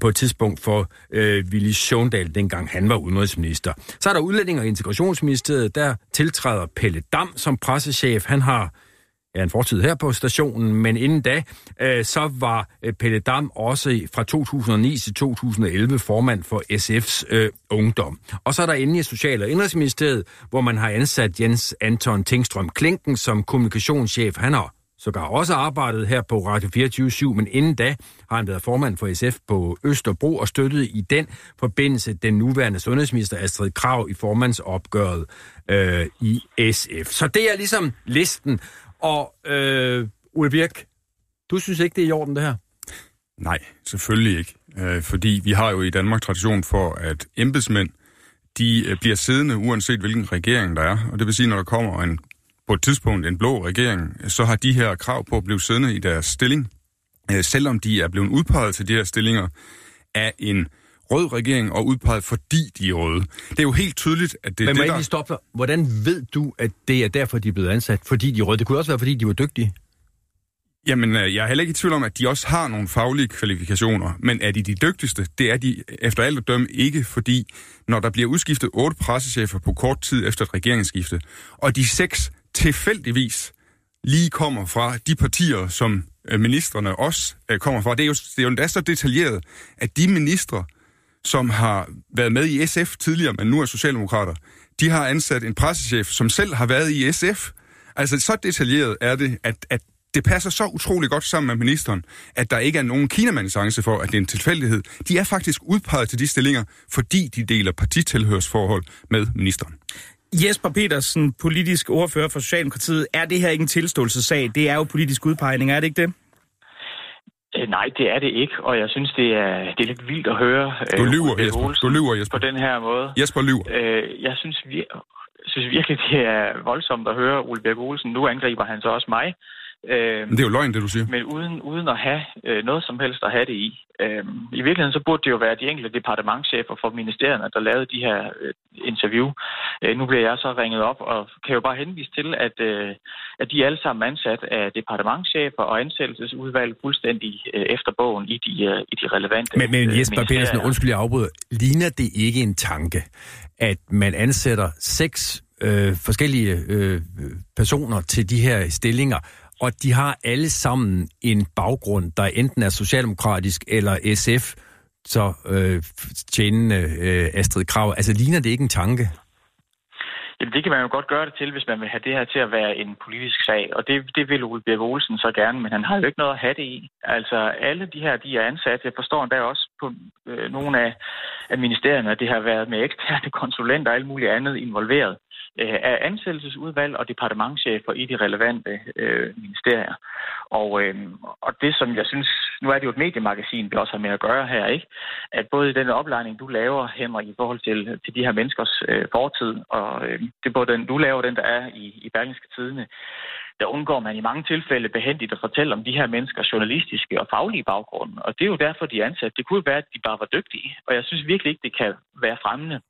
på et tidspunkt for øh, Willy Sjøndal, dengang han var udenrigsminister. Så er der Udlænding- og Integrationsministeriet, der tiltræder Pelle Dam som pressechef. Han har ja, en fortid her på stationen, men inden da, øh, så var øh, Pelle Dam også fra 2009 til 2011 formand for SF's øh, ungdom. Og så er der inde i Social- og Indrigsministeriet, hvor man har ansat Jens Anton Tingstrøm Klinken som kommunikationschef. Han har sågar også arbejdet her på Radio 24 men inden da har han været formand for SF på Østerbro og støttede i den forbindelse den nuværende sundhedsminister Astrid Krav i formandsopgøret øh, i SF. Så det er ligesom listen. Og øh, Uwe Birk, du synes ikke, det er i orden, det her? Nej, selvfølgelig ikke. Øh, fordi vi har jo i Danmark tradition for, at embedsmænd, de øh, bliver siddende, uanset hvilken regering der er. Og det vil sige, når der kommer en, på et tidspunkt en blå regering, så har de her krav på at blive siddende i deres stilling, øh, selvom de er blevet udpeget til de her stillinger af en rød regering og udpeget, fordi de er røde. Det er jo helt tydeligt, at det er Men må det, jeg der... lige stoppe dig? Hvordan ved du, at det er derfor, de er blevet ansat? Fordi de er røde? Det kunne også være, fordi de var dygtige. Jamen, øh, jeg er heller ikke i tvivl om, at de også har nogle faglige kvalifikationer, men er de de dygtigste? Det er de efter alt at dømme ikke, fordi når der bliver udskiftet otte pressechefer på kort tid efter et regeringsskifte, og de seks tilfældigvis lige kommer fra de partier, som øh, ministerne også øh, kommer fra, det er jo, det er jo endda så detaljeret, at de ministre, som har været med i SF tidligere, men nu er socialdemokrater, de har ansat en pressechef, som selv har været i SF. Altså, så detaljeret er det, at, at det passer så utrolig godt sammen med ministeren, at der ikke er nogen kinamandchance for, at det er en tilfældighed. De er faktisk udpeget til de stillinger, fordi de deler partitilhørsforhold med ministeren. Jesper Petersen, politisk ordfører for Socialdemokratiet. Er det her ikke en tilståelsessag? Det er jo politisk udpegning, er det ikke det? Øh, nej, det er det ikke, og jeg synes, det er, det er lidt vildt at høre... Du øh, lyver, Ole Jesper. Olsen Du lyver, Jesper. På den her måde. Jesper lyver. Øh, jeg synes, vi, synes virkelig, det er voldsomt at høre Ole Birk Olsen. Nu angriber han så også mig. Øh, Men det er jo løgn, det du siger. men uden, uden at have øh, noget som helst at have det i. Øh, I virkeligheden så burde det jo være de enkelte departementchefer for ministerierne, der lavede de her øh, interview. Øh, nu bliver jeg så ringet op og kan jo bare henvise til, at, øh, at de er alle sammen ansat af departementchefer og ansættelsesudvalg fuldstændig øh, efter bogen i de, øh, i de relevante Men, men øh, Jesper. Petersen, undskyld, jeg afbryder. Ligner det ikke en tanke, at man ansætter seks øh, forskellige øh, personer til de her stillinger, og de har alle sammen en baggrund, der enten er socialdemokratisk eller SF, så øh, tjenende øh, Astrid Krav. Altså, ligner det ikke en tanke? Jamen, det kan man jo godt gøre det til, hvis man vil have det her til at være en politisk sag. Og det, det vil Ole Birk Olsen så gerne, men han har jo ikke noget at have det i. Altså, alle de her, de er ansat. Jeg forstår endda også på øh, nogle af, af ministerierne, at det har været med eksterne konsulenter og alt muligt andet involveret Øh, af ansættelsesudvalg og departementchefer i de relevante øh, ministerier. Og, øh, og det, som jeg synes, nu er det jo et mediemagasin, vi også har med at gøre her, ikke? at både i den oplejning, du laver, Henrik, i forhold til, til de her menneskers øh, fortid, og øh, det er både den, du laver, den der er i, i Berlingske Tidene, der undgår man i mange tilfælde behendigt at fortælle om de her menneskers journalistiske og faglige baggrund. Og det er jo derfor, de er ansat. Det kunne jo være, at de bare var dygtige. Og jeg synes virkelig ikke, det kan være fremmende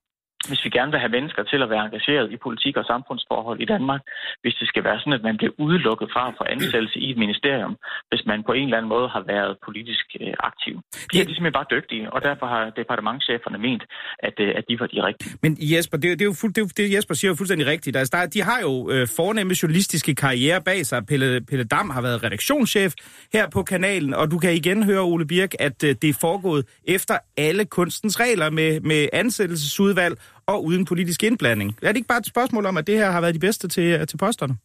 hvis vi gerne vil have mennesker til at være engageret i politik og samfundsforhold i Danmark, hvis det skal være sådan, at man bliver udelukket fra at få ansættelse i et ministerium, hvis man på en eller anden måde har været politisk øh, aktiv. De er simpelthen bare dygtige, og derfor har departementcheferne ment, at, øh, at de var de rigtige. Men Jesper, det, det er jo fuld, det, det Jesper siger jo fuldstændig rigtigt. Altså, der, de har jo øh, fornemme journalistiske karriere bag sig. Pelle, Pelle Dam har været redaktionschef her på kanalen, og du kan igen høre, Ole Birk, at øh, det er foregået efter alle kunstens regler med, med ansættelsesudvalg og uden politisk indblanding. Er det ikke bare et spørgsmål om, at det her har været de bedste til, til posterne?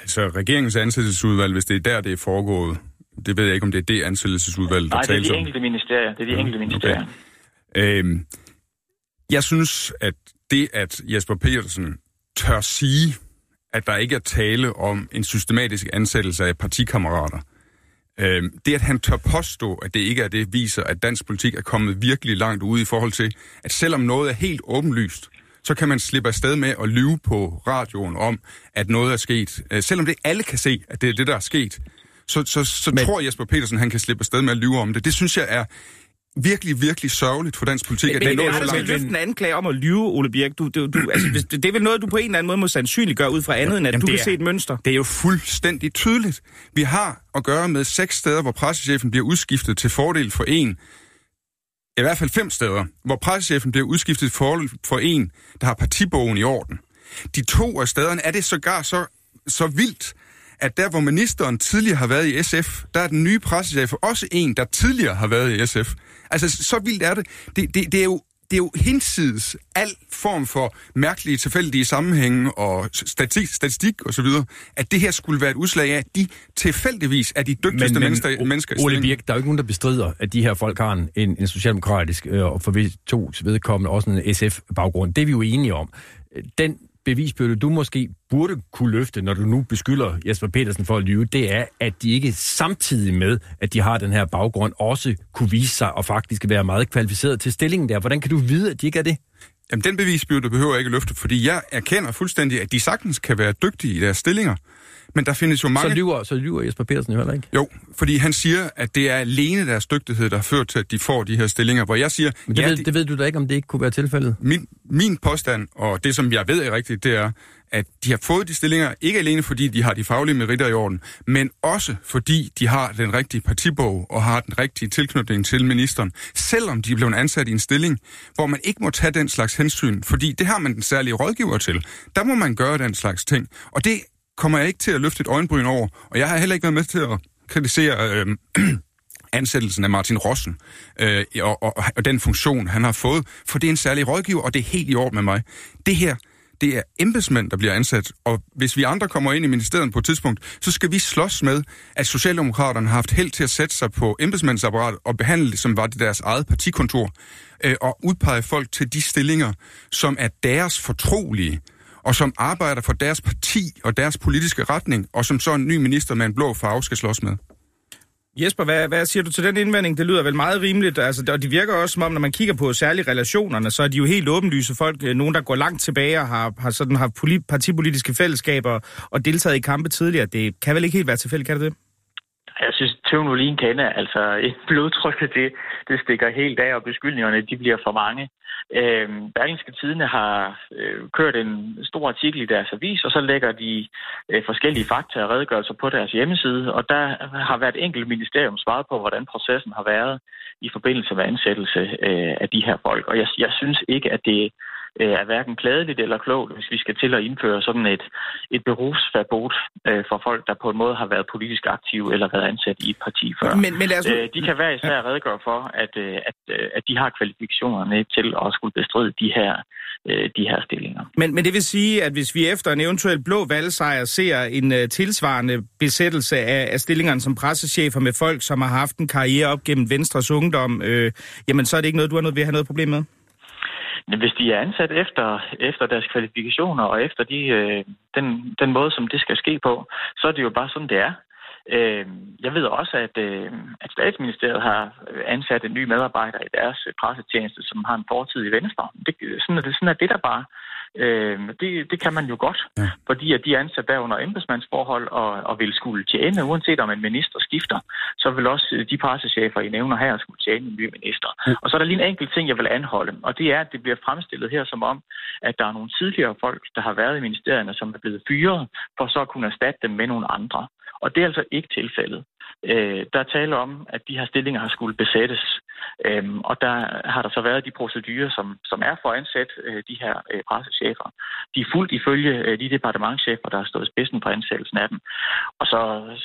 Altså, regeringens ansættelsesudvalg, hvis det er der, det er foregået, det ved jeg ikke, om det er det ansættelsesudvalg, der Nej, det er de enkelte ministerier. Det er de ja, enkelte ministerier. Okay. Øhm, jeg synes, at det, at Jesper Petersen tør sige, at der ikke er tale om en systematisk ansættelse af partikammerater, øhm, det, at han tør påstå, at det ikke er det, viser, at dansk politik er kommet virkelig langt ude i forhold til, at selvom noget er helt åbenlyst, så kan man slippe afsted med at lyve på radioen om, at noget er sket. Øh, selvom det alle kan se, at det er det, der er sket, så, så, så Men... tror Jesper Petersen, han kan slippe afsted med at lyve om det. Det synes jeg er virkelig, virkelig sørgeligt for dansk politik, men, at det er men, nået så altså, langt. løfte en anklage om at lyve, Ole Birk, du, du, du, altså, hvis- det er vel noget, du på en eller anden måde må sandsynliggøre ud fra andet, end at Jamen, du det kan er- se et mønster. Det er jo fuldstændig tydeligt. Vi har at gøre med seks steder, hvor pressechefen bliver udskiftet til fordel for en. I hvert fald fem steder, hvor pressechefen bliver udskiftet fordel for en, der har partibogen i orden. De to af stederne er det sågar så, så vildt, at der, hvor ministeren tidligere har været i SF, der er den nye pressechef også en, der tidligere har været i SF. Altså, så vildt er det. Det, det, det er jo det er jo hinsides al form for mærkelige, tilfældige sammenhænge og statistik, statistik osv., at det her skulle være et udslag af, at de tilfældigvis er de dygtigste men, mennesker, O- mennesker i Ole. Birk, der er jo ikke nogen, der bestrider, at de her folk har en, en, socialdemokratisk, øh, og for vi to vedkommende også en SF-baggrund. Det er vi jo enige om. Den bevisbyrde, du måske burde kunne løfte, når du nu beskylder Jesper Petersen for at lyve, det er, at de ikke samtidig med, at de har den her baggrund, også kunne vise sig og faktisk være meget kvalificeret til stillingen der. Hvordan kan du vide, at de ikke er det? Jamen, den bevisbyrde behøver jeg ikke løfte, fordi jeg erkender fuldstændig, at de sagtens kan være dygtige i deres stillinger. Men der findes jo mange... Så lyver, så lyver Jesper Petersen jo heller ikke. Jo, fordi han siger, at det er alene deres dygtighed, der har ført til, at de får de her stillinger, hvor jeg siger, Men det, ja, ved, de, det ved du da ikke, om det ikke kunne være tilfældet. min, min påstand, og det som jeg ved er rigtigt, det er, at de har fået de stillinger, ikke alene fordi de har de faglige meritter i orden, men også fordi de har den rigtige partibog og har den rigtige tilknytning til ministeren, selvom de er blevet ansat i en stilling, hvor man ikke må tage den slags hensyn, fordi det har man den særlige rådgiver til. Der må man gøre den slags ting, og det kommer jeg ikke til at løfte et øjenbryn over, og jeg har heller ikke været med til at kritisere øh, ansættelsen af Martin Rossen øh, og, og, og den funktion, han har fået, for det er en særlig rådgiver, og det er helt i orden med mig. Det her, det er embedsmænd, der bliver ansat, og hvis vi andre kommer ind i ministeriet på et tidspunkt, så skal vi slås med, at Socialdemokraterne har haft held til at sætte sig på embedsmandsapparatet og behandle det, som var det deres eget partikontor, øh, og udpege folk til de stillinger, som er deres fortrolige, og som arbejder for deres parti og deres politiske retning, og som så en ny minister med en blå farve skal slås med. Jesper, hvad, hvad siger du til den indvending? Det lyder vel meget rimeligt, altså, og de virker også som om, når man kigger på særlige relationerne, så er de jo helt åbenlyse folk, øh, nogen der går langt tilbage og har, har sådan har partipolitiske fællesskaber og deltaget i kampe tidligere. Det kan vel ikke helt være tilfældigt, kan det det? Jeg synes, teologien kender, altså blodtrykket, det, det stikker helt af, og beskyldningerne, de bliver for mange. Øh, Berlingske Tidene har øh, kørt en stor artikel i deres avis, og så lægger de øh, forskellige fakta og redegørelser på deres hjemmeside, og der har været enkelt ministerium svaret på, hvordan processen har været i forbindelse med ansættelse øh, af de her folk. Og jeg, jeg synes ikke, at det øh, er hverken klædeligt eller klogt, hvis vi skal til at indføre sådan et, et berufsverbot øh, for folk, der på en måde har været politisk aktive eller været ansat i et parti før. Men, men lad os. Øh, de kan hver især redegøre for, at, øh, at, øh, at de har kvalifikationerne til at skulle bestride de her øh, de her stillinger. Men, men det vil sige, at hvis vi efter en eventuel blå valgsejr ser en uh, tilsvarende besættelse af, af stillingerne som pressechefer med folk, som har haft en karriere op gennem Venstres ungdom, øh, jamen så er det ikke noget, du har noget ved at have noget problem med? Hvis de er ansat efter, efter deres kvalifikationer og efter de, øh, den, den måde, som det skal ske på, så er det jo bare sådan, det er. Øh, jeg ved også, at, øh, at statsministeriet har ansat en ny medarbejder i deres pressetjeneste, som har en fortid i Venstre. Det, sådan, er det, sådan er det der bare. Øh, det, det kan man jo godt, ja. fordi at de er ansat der under embedsmandsforhold og, og vil skulle tjene, uanset om en minister skifter, så vil også de pressechefer, I nævner her, skulle tjene en ny minister. Ja. Og så er der lige en enkelt ting, jeg vil anholde, og det er, at det bliver fremstillet her som om, at der er nogle tidligere folk, der har været i ministerierne, som er blevet fyret, for så at kunne erstatte dem med nogle andre. Og det er altså ikke tilfældet. Øh, der er tale om, at de her stillinger har skulle besættes. Øhm, og der har der så været de procedurer, som, som er for at ansætte øh, de her øh, pressechefer. De er fuldt ifølge øh, de departementchefer, der har stået spidsen på ansættelsen af dem. Og så,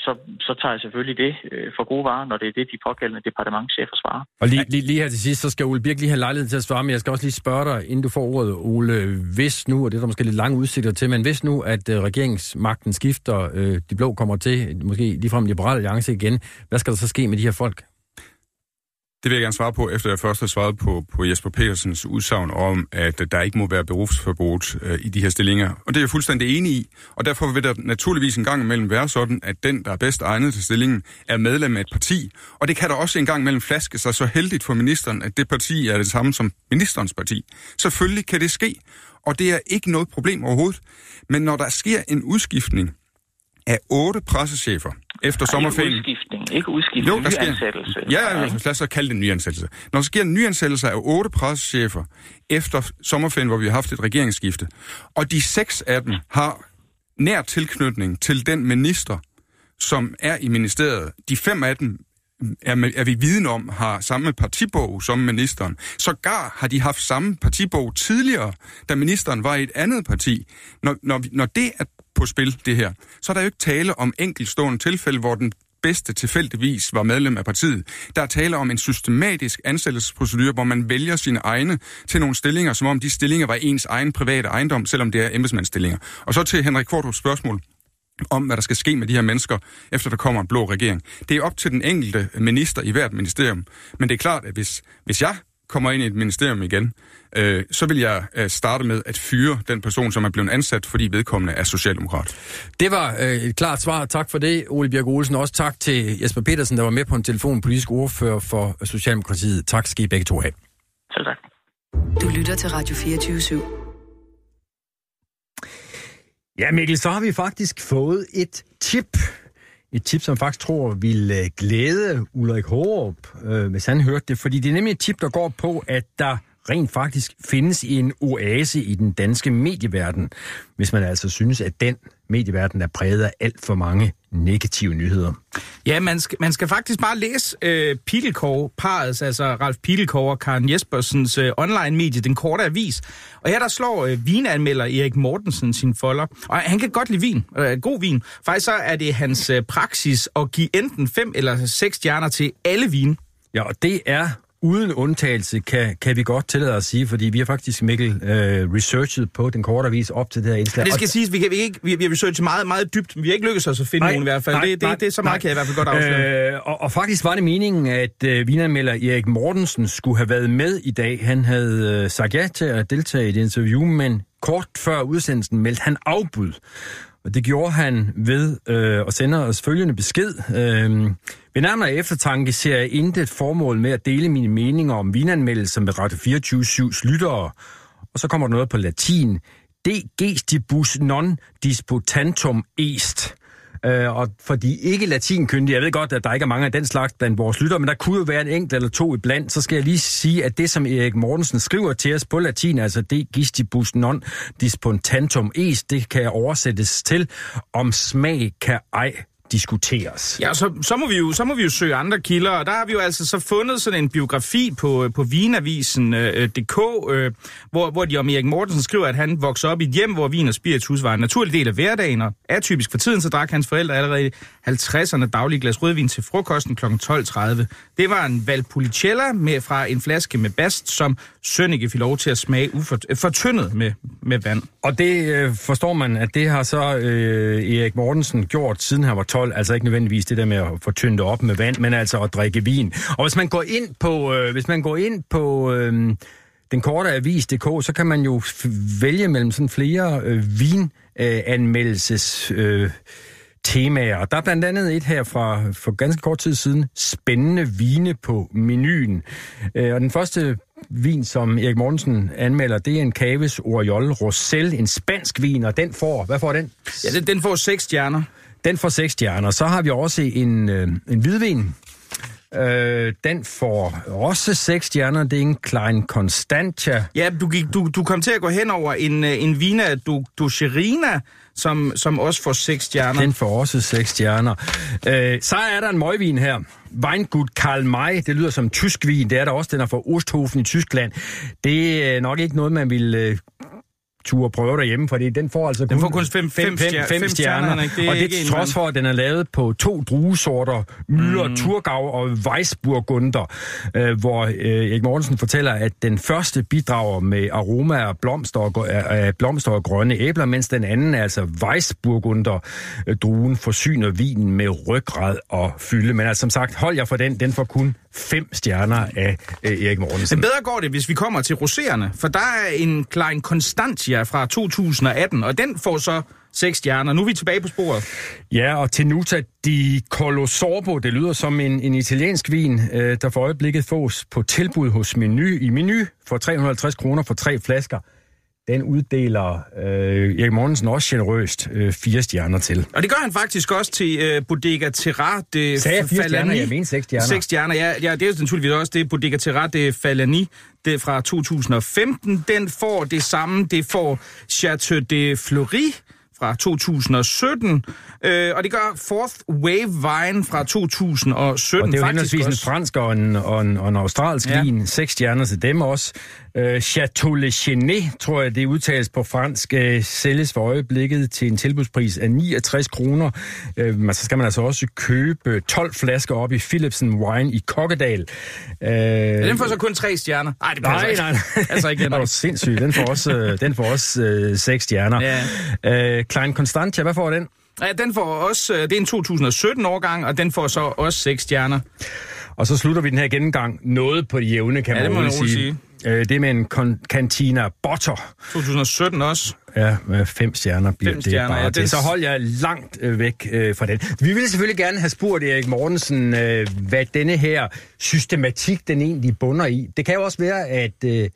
så, så tager jeg selvfølgelig det øh, for gode varer, når det er det, de pågældende departementchefer svarer. Og lige, lige, lige her til sidst, så skal Ole Birk lige have lejlighed til at svare, men jeg skal også lige spørge dig, inden du får ordet, Ole, hvis nu, og det er der måske lidt lange udsigter til, men hvis nu, at øh, regeringsmagten skifter, øh, de blå kommer til, måske ligefrem Liberal Alliance igen, hvad skal der så ske med de her folk? Det vil jeg gerne svare på, efter jeg først har svaret på, på Jesper Petersens udsagn om, at der ikke må være berufsforbud øh, i de her stillinger. Og det er jeg fuldstændig enig i. Og derfor vil der naturligvis en gang imellem være sådan, at den, der er bedst egnet til stillingen, er medlem af et parti. Og det kan der også en gang imellem flaske sig så heldigt for ministeren, at det parti er det samme som ministerens parti. Selvfølgelig kan det ske, og det er ikke noget problem overhovedet. Men når der sker en udskiftning af otte pressechefer efter Ej, sommerferien. Ikke udskiftning, ikke udskiftning, jo, der sker, nyansættelse. Ja, ja, lad os så kalde det en nyansættelse. Når der sker en nyansættelse af otte pressechefer efter sommerferien, hvor vi har haft et regeringsskifte, og de seks af dem har nær tilknytning til den minister, som er i ministeriet. De fem af dem er, er vi viden om, har samme partibog som ministeren. Sågar har de haft samme partibog tidligere, da ministeren var i et andet parti. Når, når, når det er på spil, det her, så er der jo ikke tale om enkeltstående tilfælde, hvor den bedste tilfældigvis var medlem af partiet. Der er tale om en systematisk ansættelsesprocedure, hvor man vælger sine egne til nogle stillinger, som om de stillinger var ens egen private ejendom, selvom det er embedsmandsstillinger. Og så til Henrik Kvartrups spørgsmål om, hvad der skal ske med de her mennesker, efter der kommer en blå regering. Det er op til den enkelte minister i hvert ministerium. Men det er klart, at hvis, hvis jeg kommer ind i et ministerium igen, øh, så vil jeg øh, starte med at fyre den person, som er blevet ansat, fordi vedkommende er socialdemokrat. Det var øh, et klart svar. Tak for det, Ole Bjerg Olsen. Også tak til Jesper Petersen, der var med på en telefon, politisk ordfører for Socialdemokratiet. Tak skal I begge to have. Selv tak. Du lytter til Radio 24 /7. Ja, Mikkel, så har vi faktisk fået et tip. Et tip, som faktisk tror vil øh, glæde Ulrik Hårup, øh, hvis han hørte det. Fordi det er nemlig et tip, der går på, at der rent faktisk findes en oase i den danske medieverden, hvis man altså synes, at den medieverden er præget af alt for mange negative nyheder. Ja, man skal, man skal faktisk bare læse øh, Pilekov, parets, altså Ralf Pilekov og Karen Jespersens øh, online-medie, Den Korte Avis. Og her der slår øh, vinanmelder Erik Mortensen sin folder. Og han kan godt lide vin, øh, god vin. Faktisk så er det hans øh, praksis at give enten fem eller seks stjerner til alle vin. Ja, og det er uden undtagelse, kan, kan vi godt tillade at sige, fordi vi har faktisk, Mikkel, øh, researchet på den korte avis op til det her indslag. Det skal siges, vi, kan, vi, ikke, vi, vi har researchet meget, meget dybt, men vi har ikke lykkedes os at finde nej, nogen i hvert fald. Nej, det, det, nej, det, er så meget, nej. kan jeg i hvert fald godt afsløre. Øh, og, og faktisk var det meningen, at øh, vinanmelder Erik Mortensen skulle have været med i dag. Han havde øh, sagt ja til at deltage i et interview, men kort før udsendelsen meldte han afbud. Og det gjorde han ved øh, at sende os følgende besked. Øh, ved nærmere eftertanke ser jeg intet formål med at dele mine meninger om vinanmeldelser med Radio 24-7's lyttere. Og så kommer der noget på latin. De gestibus non disputantum est. Øh, og for de ikke latinkyndige, jeg ved godt, at der ikke er mange af den slags blandt vores lyttere, men der kunne jo være en enkelt eller to iblandt, så skal jeg lige sige, at det, som Erik Mortensen skriver til os på latin, altså det gistibus non dispontantum est, det kan oversættes til, om smag kan ej diskuteres. Ja, så, så, må vi jo, så må vi jo søge andre kilder, og der har vi jo altså så fundet sådan en biografi på, på vinavisen.dk, øh, øh, hvor, hvor de om Erik Mortensen skriver, at han voksede op i et hjem, hvor vin og spiritus var en naturlig del af hverdagen, og atypisk for tiden, så drak hans forældre allerede i 50'erne daglig glas rødvin til frokosten kl. 12.30. Det var en Valpolicella med, fra en flaske med bast, som Sønneke fik lov til at smage ufortyndet med, med vand. Og det øh, forstår man, at det har så øh, Erik Mortensen gjort, siden han var 12. Altså ikke nødvendigvis det der med at få tyndet op med vand, men altså at drikke vin. Og hvis man går ind på, øh, hvis man går ind på øh, den korte avis.dk, så kan man jo vælge mellem sådan flere øh, vinanmeldelses... Øh, temaer. Og der er blandt andet et her fra for ganske kort tid siden. Spændende vine på menuen. Øh, og den første vin, som Erik Mortensen anmelder, det er en Caves Oriol Rosel, en spansk vin, og den får, hvad får den? Ja, den, den får seks stjerner. Den får seks stjerner. Så har vi også en, øh, en hvidvin. Øh, den får også seks stjerner. Det er en Klein Constantia. Ja, du, gik, du, du kom til at gå hen over en, øh, en vina du, Ducherina, som, som også får seks stjerner. Den får også seks stjerner. Øh, så er der en møgvin her. Weingut Karl May, det lyder som tysk vin. Det er der også, den er fra Osthofen i Tyskland. Det er nok ikke noget, man vil øh, tur prøve derhjemme, fordi den får altså den kun, får kun fem, fem, fem, fem, fem stjerner. stjerner ikke? Det og det er trods for, at den er lavet på to druesorter, Müller, mm. Turgau og Weissburgunder, øh, hvor øh, Erik Mortensen fortæller, at den første bidrager med aroma af blomster og, af blomster og grønne æbler, mens den anden, altså Weissburgunder, øh, druen forsyner vinen med ryggrad og fylde. Men altså, som sagt, hold jer for den, den får kun fem stjerner af øh, Erik Mortensen. Men bedre går det, hvis vi kommer til roséerne, for der er en Klein Constantia fra 2018, og den får så seks stjerner. Nu er vi tilbage på sporet. Ja, og Tenuta di Colosorbo, det lyder som en, en italiensk vin, øh, der for øjeblikket fås på tilbud hos Menu i Menu for 350 kroner for tre flasker den uddeler øh, Erik Mortensen også generøst øh, fire stjerner til. Og det gør han faktisk også til øh, Bodega Terra de Sagde jeg fire stjerner? Jeg mener seks stjerner. Seks stjerner, ja, ja. Det er naturligvis også det Bodega Terra de Falani det fra 2015. Den får det samme. Det får Chateau de Fleury fra 2017, øh, og det gør Fourth Wave Wine fra 2017. Og det er jo henholdsvis en fransk og en, og en, og en australsk ja. vin. Seks stjerner til dem også. Øh, Chateau Le Chenet, tror jeg, det udtales på fransk, øh, sælges for øjeblikket til en tilbudspris af 69 kroner. Øh, men så skal man altså også købe 12 flasker op i Philipsen Wine i Kokkedal. Øh, ja, den får så kun tre stjerner. Ej, det nej, ikke. nej, nej. altså ikke den. er sindssygt. Den får også, øh, den får også øh, seks stjerner. Ja. Øh, Klein Constantia, hvad får den? Ja, den får også, øh, det er en 2017-årgang, og den får så også seks stjerner. Og så slutter vi den her gennemgang noget på det jævne, kan ja, man, man sige. sige. Øh, det er med en Cantina Butter. 2017 også. Ja, med fem stjerner bliver fem stjerner, det bare ja, det. Så hold jeg langt øh, væk øh, fra den. Vi ville selvfølgelig gerne have spurgt Erik Mortensen, øh, hvad denne her systematik, den egentlig bunder i. Det kan jo også være, at... Øh,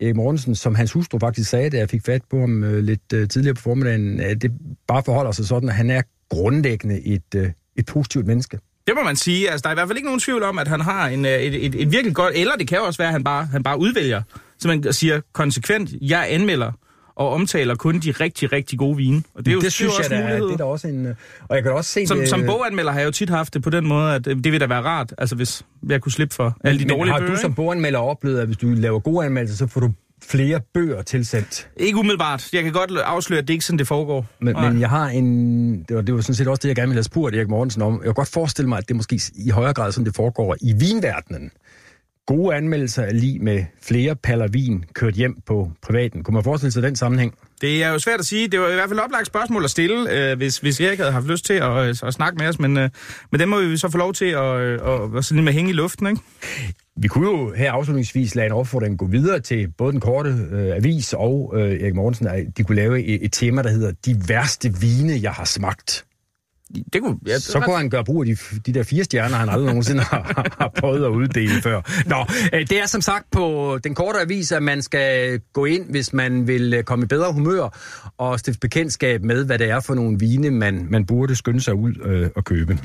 Erik Mortensen, som hans hustru faktisk sagde, da jeg fik fat på ham øh, lidt øh, tidligere på formiddagen, at det bare forholder sig sådan, at han er grundlæggende et, øh, et positivt menneske. Det må man sige. Altså, der er i hvert fald ikke nogen tvivl om, at han har en, øh, et, et, et virkelig godt... Eller det kan også være, at han bare, han bare udvælger. Så man siger konsekvent, jeg anmelder og omtaler kun de rigtig, rigtig gode vine. Og det, er jo, det synes det jeg, da, det er da også en... Og jeg kan også se som, det... Som boganmelder har jeg jo tit haft det på den måde, at det vil da være rart, altså hvis jeg kunne slippe for alle de men, dårlige har bøger. har du som boganmelder oplevet, at hvis du laver gode anmeldelser, så får du flere bøger tilsendt? Ikke umiddelbart. Jeg kan godt afsløre, at det ikke sådan, det foregår. Men, men jeg har en... Det var, det var sådan set også det, jeg gerne ville have spurgt Erik Mortensen om. Jeg kan godt forestille mig, at det måske i højere grad sådan, det foregår i vinverdenen. Gode anmeldelser er lige med flere paller vin kørt hjem på privaten. Kunne man forestille sig den sammenhæng? Det er jo svært at sige. Det var i hvert fald oplagt spørgsmål at stille, øh, hvis, hvis Erik havde haft lyst til at, øh, at snakke med os, men, øh, men det må vi så få lov til at, øh, at, at, at med hænge i luften, ikke? Vi kunne jo her afslutningsvis lade en opfordring gå videre til både den korte øh, avis og øh, Erik Mortensen, at de kunne lave et, et tema, der hedder De værste vine, jeg har smagt. Det kunne, ja, så kunne han gøre brug af de, de der fire stjerner, han aldrig nogensinde har, har prøvet at uddele før. Nå, øh, det er som sagt på den korte avis, at man skal gå ind, hvis man vil øh, komme i bedre humør og stifte bekendtskab med, hvad det er for nogle vine, man, man burde skynde sig ud øh, og købe.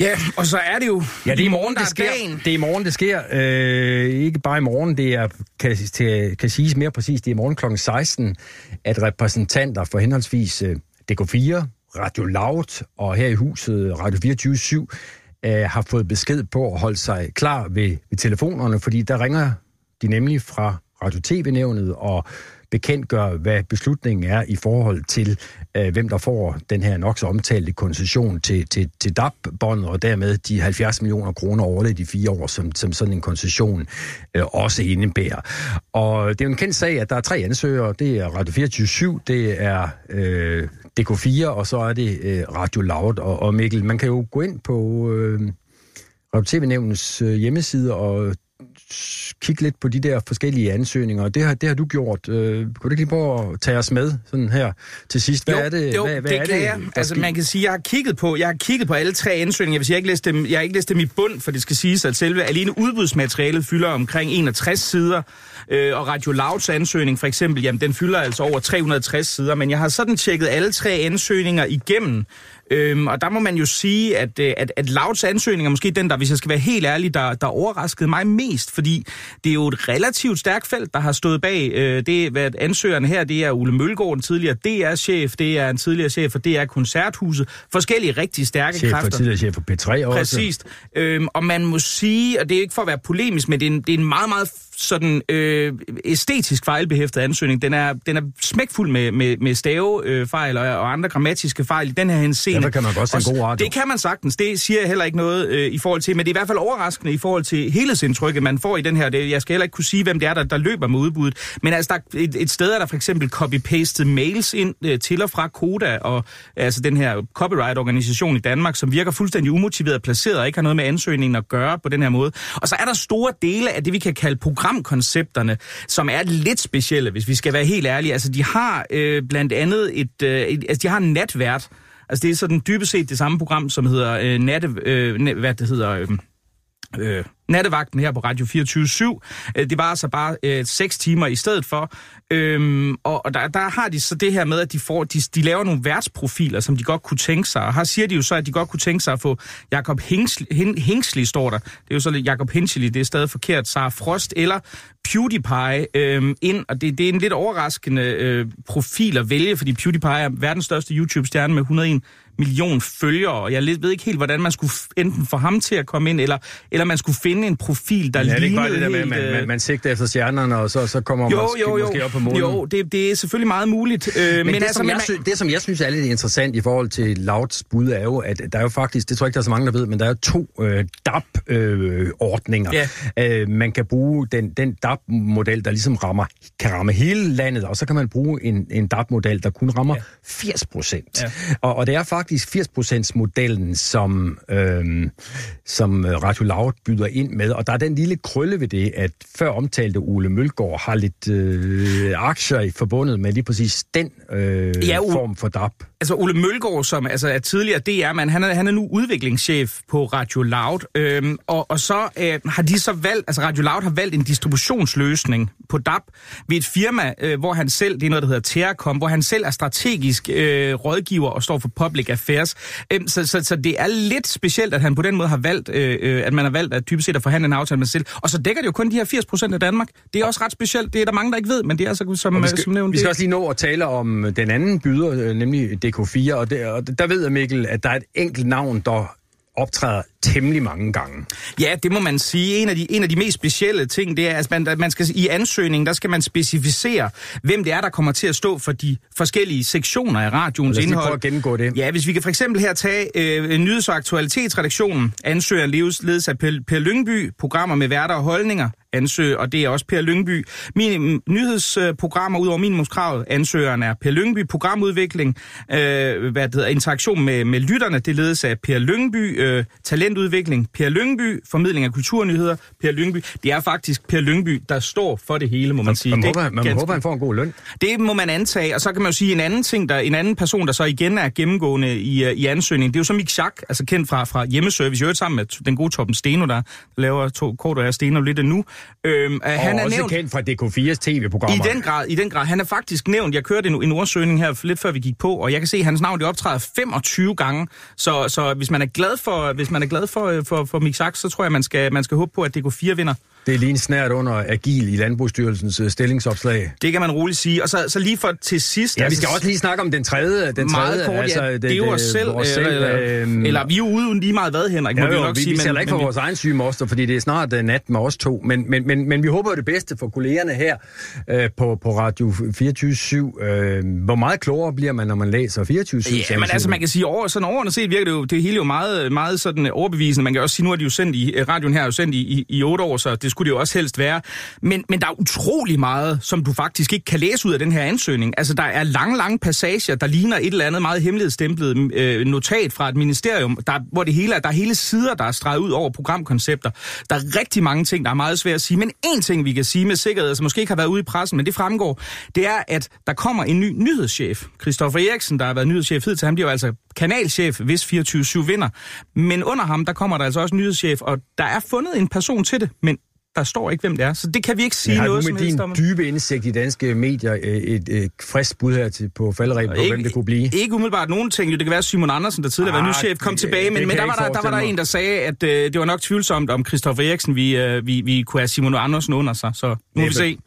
Ja, og så er det jo ja, det er i morgen, det sker. Dagen. Det er i morgen, det sker. Øh, ikke bare i morgen, det er, kan, til, kan siges mere præcis, det er i morgen kl. 16, at repræsentanter for henholdsvis øh, DK4, Radio Loud og her i huset Radio 24 øh, har fået besked på at holde sig klar ved, ved telefonerne, fordi der ringer de nemlig fra Radio TV-nævnet og bekendtgør, hvad beslutningen er i forhold til, øh, hvem der får den her nok så omtalte koncession til, til, til DAP-båndet, og dermed de 70 millioner kroner årligt i fire år, som, som sådan en koncession øh, også indebærer. Og det er jo en kendt sag, at der er tre ansøgere. Det er Radio 24 det er øh, DK4, og så er det øh, Radio Loud. Og, og Mikkel, man kan jo gå ind på øh, Radio TV-nævnens øh, hjemmeside og kigge lidt på de der forskellige ansøgninger, og det har, det har du gjort. Øh, kunne du ikke lige prøve at tage os med sådan her til sidst? Hvad jo, er det, jo, hvad, hvad det er kan det, jeg. Altså, man kan sige, jeg har kigget på, jeg har kigget på alle tre ansøgninger. Jeg vil sige, jeg har ikke læst dem, jeg har ikke læst dem i bund, for det skal siges, at selve alene udbudsmaterialet fylder omkring 61 sider, øh, og Radio Louds ansøgning for eksempel, jamen den fylder altså over 360 sider, men jeg har sådan tjekket alle tre ansøgninger igennem, Øhm, og der må man jo sige, at, øh, at, at Louds ansøgning er måske den, der, hvis jeg skal være helt ærlig, der, der overraskede mig mest, fordi det er jo et relativt stærkt felt, der har stået bag. Øh, det, hvad ansøgerne her, det er Ole Mølgaard, en tidligere DR-chef, det er en tidligere chef for DR Koncerthuset, forskellige rigtig stærke Chef kræfter. tidligere chef for P3 også. Præcist. Øhm, og man må sige, og det er ikke for at være polemisk, men det er en, det er en meget, meget sådan øh, æstetisk fejlbehæftet ansøgning. Den er, den er smækfuld med, med, med stavefejl og, og andre grammatiske fejl i den her henseende. Derfor kan man godt sende Og god radio. Det kan man sagtens. Det siger jeg heller ikke noget øh, i forhold til, men det er i hvert fald overraskende i forhold til helhedsindtrykket, man får i den her. Det, jeg skal heller ikke kunne sige, hvem det er, der, der løber med udbuddet. Men altså, der, er et, et sted er der for eksempel copy-pastet mails ind øh, til og fra Koda, og altså den her copyright-organisation i Danmark, som virker fuldstændig umotiveret placeret og ikke har noget med ansøgningen at gøre på den her måde. Og så er der store dele af det, vi kan kalde programkoncepterne, som er lidt specielle, hvis vi skal være helt ærlige. Altså, de har øh, blandt andet et, øh, et, altså, de har en natvært, Altså det er sådan dybest set det samme program, som hedder øh, natte, øh, hvad det hedder, øh, øh, nattevagten her på Radio 24-7. Øh, det var altså bare øh, 6 timer i stedet for. Øhm, og og der, der har de så det her med, at de, får, de, de laver nogle værtsprofiler, som de godt kunne tænke sig. Og her siger de jo så, at de godt kunne tænke sig at få Jakob Hingsli, Hin, Hingsli står der. Det er jo så lidt Jakob Hingsli, det er stadig forkert. Sara Frost eller PewDiePie øhm, ind. Og det, det er en lidt overraskende øh, profil at vælge, fordi PewDiePie er verdens største YouTube-stjerne med 101 million følgere, og jeg ved ikke helt, hvordan man skulle enten få ham til at komme ind, eller, eller man skulle finde en profil, der Ja, det er lignede ikke bare det der med, at man, øh, man, man sigter efter stjernerne, og så, så kommer man jo, måske, jo, jo. måske op på månen. Jo, det, det er selvfølgelig meget muligt. Øh, Men, men det, altså, som jeg man- synes, det, som jeg synes er lidt interessant i forhold til Louds bud, er jo, at der er jo faktisk, det tror jeg ikke, der er så mange, der ved, men der er jo to øh, DAP-ordninger. Ja. Øh, man kan bruge den, den DAP-model, der ligesom rammer, kan ramme hele landet, og så kan man bruge en, en DAP-model, der kun rammer ja. 80 procent. Ja. Og, og det er faktisk 80% modellen som, øh, som Radio Loud byder ind med. Og der er den lille krølle ved det, at før omtalte Ole Mølgaard har lidt øh, aktier i forbundet med lige præcis den øh, Ja, Ole- form for DAP. Altså Ole Mølgaard, som altså, er tidligere DR-mand, han er, han er nu udviklingschef på Radio Loud, øhm, og, og så øh, har de så valgt, altså Radio Loud har valgt en distributionsløsning på DAP ved et firma, øh, hvor han selv, det er noget, der hedder Terracom, hvor han selv er strategisk øh, rådgiver og står for Public Affairs. Øhm, så, så, så det er lidt specielt, at han på den måde har valgt, øh, øh, at man har valgt at typisk set at forhandle en aftale med sig selv. Og så dækker det jo kun de her 80 procent af Danmark. Det er også ret specielt. Det er der mange, der ikke ved, men det er altså som, Og vi øh, skal, som nævnt. vi skal det- også lige nå at tale om den anden byder, øh, nemlig DK4, og, det, og der ved jeg, Mikkel, at der er et enkelt navn, der optræder temmelig mange gange. Ja, det må man sige. En af de, en af de mest specielle ting, det er, at man, at man skal, i ansøgningen, der skal man specificere, hvem det er, der kommer til at stå for de forskellige sektioner af radioens Lad os indhold. prøve at gennemgå det. Ja, hvis vi kan for eksempel her tage øh, nyheds- og aktualitetsredaktionen, ansøger ledes, ledes af Per, per Lyngby, programmer med værter og holdninger, ansøger, og det er også Per Lyngby. Minim, nyhedsprogrammer ud over minimumskravet, ansøgeren er Per Lyngby, programudvikling, øh, hvad det hedder, interaktion med, med lytterne, det ledes af Per Lyngby, øh, talentudvikling, Per Lyngby, formidling af kulturnyheder, Per Lyngby. Det er faktisk Per Lyngby, der står for det hele, må man sige. Man, Det håber, man ganske- håber, han får en god løn. det må man antage, og så kan man jo sige en anden ting, der, en anden person, der så igen er gennemgående i, øh, i ansøgningen, det er jo så Mik Schack, altså kendt fra, fra hjemmeservice, i øvrigt sammen med den gode Torben Steno, der laver to, kort og er Steno lidt endnu. Øhm, Og han er også nævnt, kendt fra DK4's i tv-programmer. den grad, i den grad. Han er faktisk nævnt, jeg kørte en, en ordsøgning her lidt før vi gik på, og jeg kan se, at hans navn det optræder 25 gange. Så, så hvis man er glad for, hvis man er glad Øh, for, for, for Mick Sachs, så tror jeg, man skal, man skal håbe på, at DK4 vinder. Det er lige en snært under agil i Landbrugsstyrelsens øh, stillingsopslag. Det kan man roligt sige. Og så, så lige for til sidst... Ja, vi altså, skal også lige snakke om den tredje. Den meget tredje, kort, altså, ja, det, det er jo os selv, vores eller, eller, øhm, eller vi er jo ude lige meget hvad, Henrik, må Ja, vi jo, nok vi, sige. vi sælger ikke for men, vores egen syge moster, fordi det er snart uh, nat med os to. Men, men, men, men vi håber jo det bedste for kollegerne her uh, på, på Radio 24 uh, Hvor meget klogere bliver man, når man læser 24 Ja, men altså man kan sige, over, sådan overordnet set virker det jo, det hele jo meget, meget sådan øh, overbevisende. Man kan også sige, nu er de jo sendt i, øh, radioen her er jo sendt i, i, i 8 år, så det skulle det jo også helst være. Men, men der er utrolig meget, som du faktisk ikke kan læse ud af den her ansøgning. Altså der er lange, lange passager, der ligner et eller andet meget hemmelighedsstemplet øh, notat fra et ministerium, der, hvor det hele er, der er hele sider, der er streget ud over programkoncepter. Der er rigtig mange ting, der er meget svært at sige. Men en ting, vi kan sige med sikkerhed, som måske ikke har været ude i pressen, men det fremgår, det er, at der kommer en ny nyhedschef. Christoffer Eriksen, der har været nyhedschef hidtil, han bliver jo altså kanalchef, hvis 24-7 vinder. Men under ham, der kommer der altså også nyhedschef, og der er fundet en person til det, men der står ikke, hvem det er. Så det kan vi ikke sige har noget du som med helst din om. dybe indsigt i danske medier øh, et, et, et frisk bud her til, på faldreben på, hvem det kunne blive? Ikke umiddelbart nogen ting. Det kan være Simon Andersen, der tidligere Ah, var nychef, kom det- tilbage. det Men, men der, var ikke der, der var der en, der sagde, at øh, det var nok tvivlsomt om Christoffer Eriksen, vi, øh, vi, vi kunne have Simon Andersen under sig. Så nu må vi se.